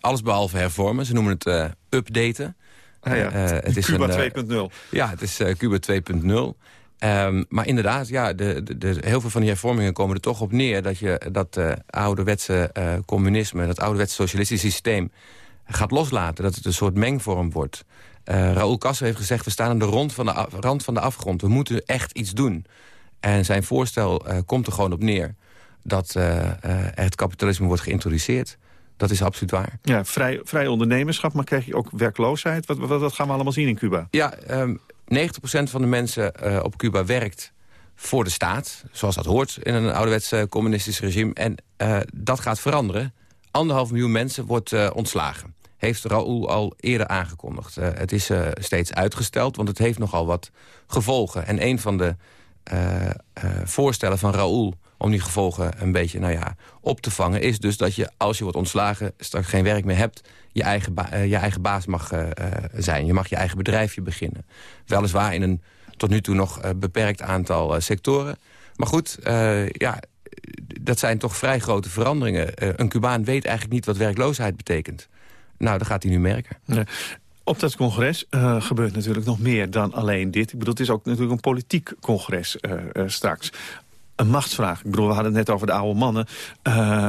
Speaker 28: allesbehalve hervormen. Ze noemen het updaten.
Speaker 3: Ah ja, het is Cuba 2.0.
Speaker 28: Ja, het is Cuba 2.0. Um, maar inderdaad, ja, de, de, de, heel veel van die hervormingen komen er toch op neer... dat je dat uh, ouderwetse uh, communisme, dat ouderwetse socialistische systeem... gaat loslaten, dat het een soort mengvorm wordt. Uh, Raúl Castro heeft gezegd, we staan aan de rand van de, rand van de afgrond. We moeten echt iets doen. En zijn voorstel komt er gewoon op neer... dat het kapitalisme wordt geïntroduceerd. Dat is absoluut waar.
Speaker 3: Ja, vrij, vrij ondernemerschap, maar krijg je ook werkloosheid? Wat, wat, wat gaan we allemaal zien in Cuba?
Speaker 28: Ja, um, 90% van de mensen uh, op Cuba werkt voor de staat. Zoals dat hoort in een ouderwets uh, communistisch regime. En uh, dat gaat veranderen. Anderhalf miljoen mensen wordt ontslagen. Heeft Raoul al eerder aangekondigd. Het is steeds uitgesteld, want het heeft nogal wat gevolgen. En een van de voorstellen van Raoul om die gevolgen een beetje nou ja, op te vangen... is dus dat je, als je wordt ontslagen, straks geen werk meer hebt... je eigen, uh, je eigen baas mag uh, zijn. Je mag je eigen bedrijfje beginnen. Weliswaar in een tot nu toe nog beperkt aantal sectoren. Maar goed, ja, dat zijn toch vrij grote veranderingen. een Cubaan weet eigenlijk niet wat werkloosheid betekent. Nou, dat gaat hij nu merken.
Speaker 3: Op dat congres gebeurt natuurlijk nog meer dan alleen dit. Ik bedoel, het is ook natuurlijk een politiek congres straks. Een machtsvraag. Ik bedoel, we hadden het net over de oude mannen...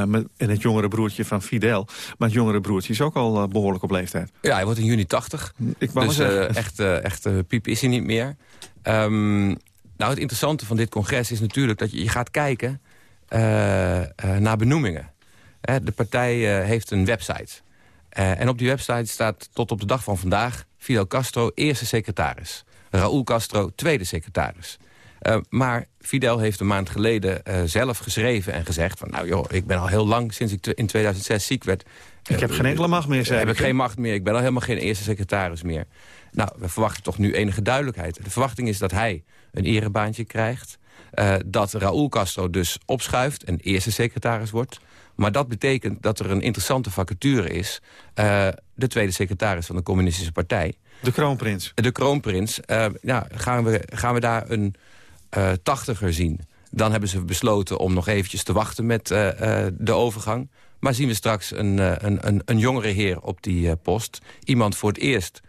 Speaker 3: met, en het jongere broertje van Fidel. Maar het jongere broertje is ook al behoorlijk op leeftijd.
Speaker 28: Ja, hij wordt in juni 80. Ik wou dus echt, echt piep is hij niet meer. Um, nou, het interessante van dit congres is natuurlijk dat je, je gaat kijken naar benoemingen. de partij heeft een website... En op die website staat tot op de dag van vandaag... Fidel Castro, eerste secretaris. Raúl Castro, tweede secretaris. Uh, maar Fidel heeft een maand geleden uh, zelf geschreven en gezegd... van nou joh, ik ben al heel lang, sinds ik in 2006 ziek werd...
Speaker 3: ik heb geen enkele macht meer, zei
Speaker 28: Heb ik geen macht meer, ik ben al helemaal geen eerste secretaris meer. Nou, we verwachten toch nu enige duidelijkheid. De verwachting is dat hij een erebaantje krijgt... dat Raúl Castro dus opschuift en eerste secretaris wordt... Maar dat betekent dat er een interessante vacature is. Uh, de tweede secretaris van de communistische partij.
Speaker 3: De kroonprins.
Speaker 28: De kroonprins. Uh, ja, gaan, we, gaan we daar een tachtiger zien? Dan hebben ze besloten om nog eventjes te wachten met de overgang. Maar zien we straks een, een, een, een jongere heer op die post. Iemand voor het eerst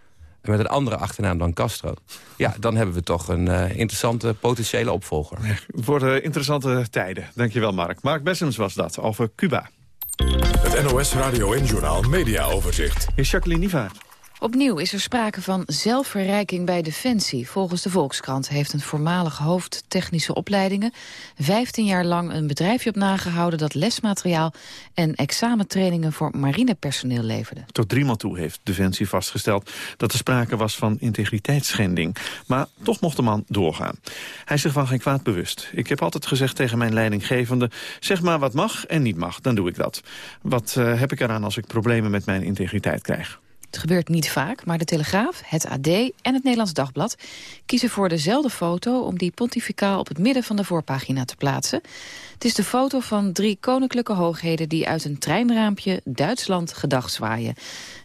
Speaker 28: met een andere achternaam dan Castro. Ja, dan hebben we toch een uh, interessante potentiële opvolger.
Speaker 3: Het worden interessante tijden. Dankjewel, Mark. Mark Bessems was dat, over Cuba.
Speaker 1: Het NOS Radio en Journal Media Overzicht.
Speaker 3: Is Jacqueline Nievaart.
Speaker 29: Opnieuw is er sprake van zelfverrijking bij Defensie. Volgens de Volkskrant heeft een voormalig hoofd technische opleidingen... 15 jaar lang een bedrijfje op nagehouden dat lesmateriaal... en examentrainingen voor marinepersoneel leverde.
Speaker 3: Tot driemaal toe heeft Defensie vastgesteld dat er sprake was van integriteitsschending. Maar toch mocht de man doorgaan. Hij is zich van geen kwaad bewust. Ik heb altijd gezegd tegen mijn leidinggevende... zeg maar wat mag en niet mag, dan doe ik dat. Wat uh, heb ik eraan als ik problemen met mijn integriteit krijg?
Speaker 29: Het gebeurt niet vaak, maar de Telegraaf, het AD en het Nederlands Dagblad... kiezen voor dezelfde foto om die pontificaal op het midden van de voorpagina te plaatsen. Het is de foto van drie koninklijke hoogheden... die uit een treinraampje Duitsland gedag zwaaien.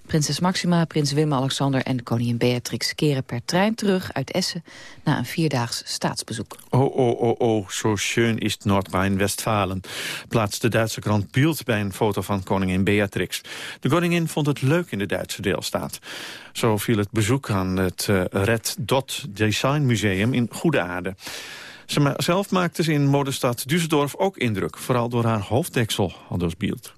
Speaker 29: Prinses Maxima, prins Willem-Alexander en koningin Beatrix... keren per trein terug uit Essen na een vierdaags staatsbezoek.
Speaker 3: Oh, oh, oh, oh, zo schön is Noord-Rijn-Westfalen. Plaatst de Duitse krant Bild bij een foto van koningin Beatrix. De koningin vond het leuk in de Duitse deelstaat. Zo viel het bezoek aan het uh, Red Dot Design Museum in Goede Aarde. Zelf maakte ze in modestad Düsseldorf ook indruk. Vooral door haar hoofddeksel, aldus Bild.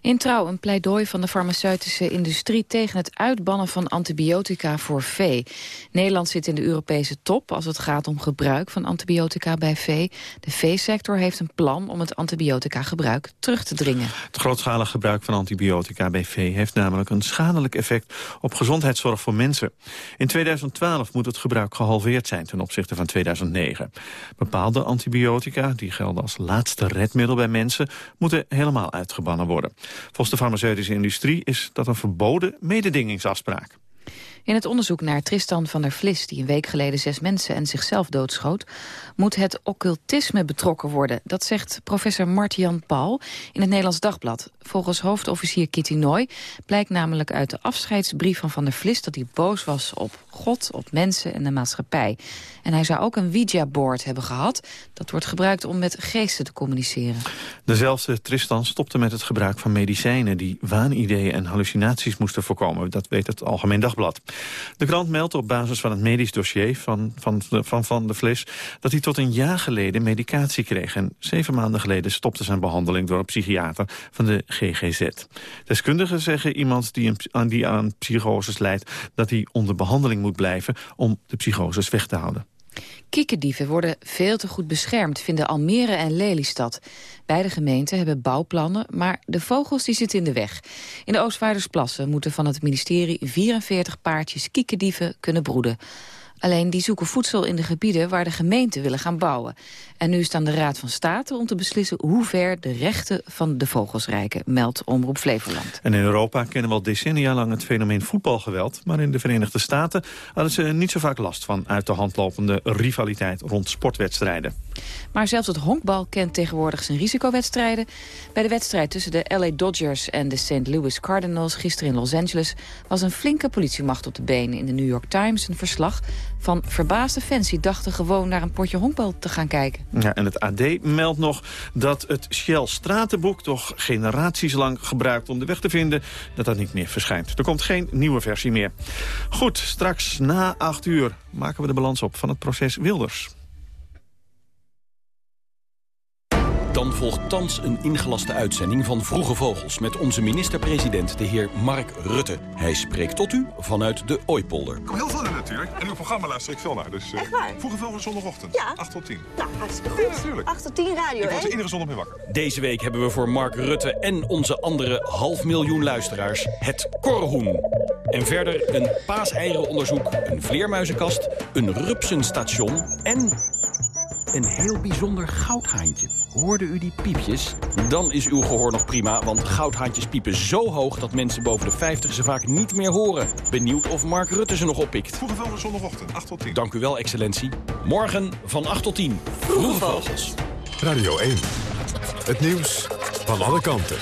Speaker 29: In Trouw een pleidooi van de farmaceutische industrie... tegen het uitbannen van antibiotica voor vee. Nederland zit in de Europese top als het gaat om gebruik van antibiotica bij vee. De veesector heeft een plan om het antibiotica-gebruik terug te dringen.
Speaker 3: Het grootschalig gebruik van antibiotica bij vee... heeft namelijk een schadelijk effect op gezondheidszorg voor mensen. In 2012 moet het gebruik gehalveerd zijn ten opzichte van 2009. Bepaalde antibiotica, die gelden als laatste redmiddel bij mensen... moeten helemaal uitgebannen worden. Volgens de farmaceutische industrie is dat een verboden mededingingsafspraak.
Speaker 29: In het onderzoek naar Tristan van der Vlis, die een week geleden zes mensen en zichzelf doodschoot, moet het occultisme betrokken worden. Dat zegt professor Martian Paul in het Nederlands Dagblad. Volgens hoofdofficier Kitty Noy blijkt namelijk uit de afscheidsbrief van van der Vlis dat hij boos was op God, op mensen en de maatschappij. En hij zou ook een Ouija-board hebben gehad. Dat wordt gebruikt om met geesten te communiceren.
Speaker 3: Dezelfde Tristan stopte met het gebruik van medicijnen... die waanideeën en hallucinaties moesten voorkomen. Dat weet het Algemeen Dagblad. De krant meldt op basis van het medisch dossier van Van, van, van de Vlis... dat hij tot een jaar geleden medicatie kreeg. En zeven maanden geleden stopte zijn behandeling... door een psychiater van de GGZ. Deskundigen zeggen iemand die, een, die aan psychoses leidt... dat hij onder behandeling moet blijven om de psychoses weg te houden.
Speaker 29: Kikkerdieven worden veel te goed beschermd, vinden Almere en Lelystad. Beide gemeenten hebben bouwplannen, maar de vogels die zitten in de weg. In de Oostvaardersplassen moeten van het ministerie 44 paardjes kikkerdieven kunnen broeden. Alleen die zoeken voedsel in de gebieden waar de gemeenten willen gaan bouwen. En nu is het aan de Raad van State om te beslissen hoe ver de rechten van de vogels reiken, meldt Omroep Flevoland.
Speaker 3: En in Europa kennen we al decennia lang het fenomeen voetbalgeweld. Maar in de Verenigde Staten hadden ze niet zo vaak last van uit de hand lopende rivaliteit rond sportwedstrijden.
Speaker 29: Maar zelfs het honkbal kent tegenwoordig zijn risicowedstrijden. Bij de wedstrijd tussen de LA Dodgers en de St. Louis Cardinals gisteren in Los Angeles... was een flinke politiemacht op de benen. In de New York Times een verslag van verbaasde fans... die dachten gewoon naar een potje honkbal te gaan kijken.
Speaker 3: Ja, en het AD meldt nog dat het Shell Stratenboek... toch generaties lang gebruikt om de weg te vinden... dat dat niet meer verschijnt. Er komt geen nieuwe versie meer. Goed, straks na acht uur maken we de balans op van het proces Wilders.
Speaker 30: Dan volgt thans een ingelaste uitzending van Vroege Vogels... met onze minister-president, de heer Mark Rutte. Hij spreekt tot u vanuit de Ooipolder.
Speaker 31: Ik kom heel veel in natuurlijk. En uw programma luister ik veel naar. Dus, uh,
Speaker 32: Echt waar?
Speaker 31: Vroege Vogels zondagochtend.
Speaker 32: Ja.
Speaker 31: 8 tot 10.
Speaker 32: Nou, hartstikke goed.
Speaker 31: Ja, natuurlijk.
Speaker 32: 8 tot 10 radio,
Speaker 31: Ik word er iedere zondag mee wakker.
Speaker 30: Deze week hebben we voor Mark Rutte en onze andere half miljoen luisteraars... het korhoen. En verder een paaseirenonderzoek, een vleermuizenkast... een rupsenstation en een heel bijzonder goudhaantje. Hoorde u die piepjes? Dan is uw gehoor nog prima, want goudhaantjes piepen zo hoog... dat mensen boven de 50 ze vaak niet meer horen. Benieuwd of Mark Rutte ze nog oppikt.
Speaker 31: Vroege Vogels zondagochtend, 8 tot 10.
Speaker 30: Dank u wel, excellentie. Morgen van 8 tot 10. Vroege Vogels.
Speaker 1: Radio 1. Het nieuws van alle kanten.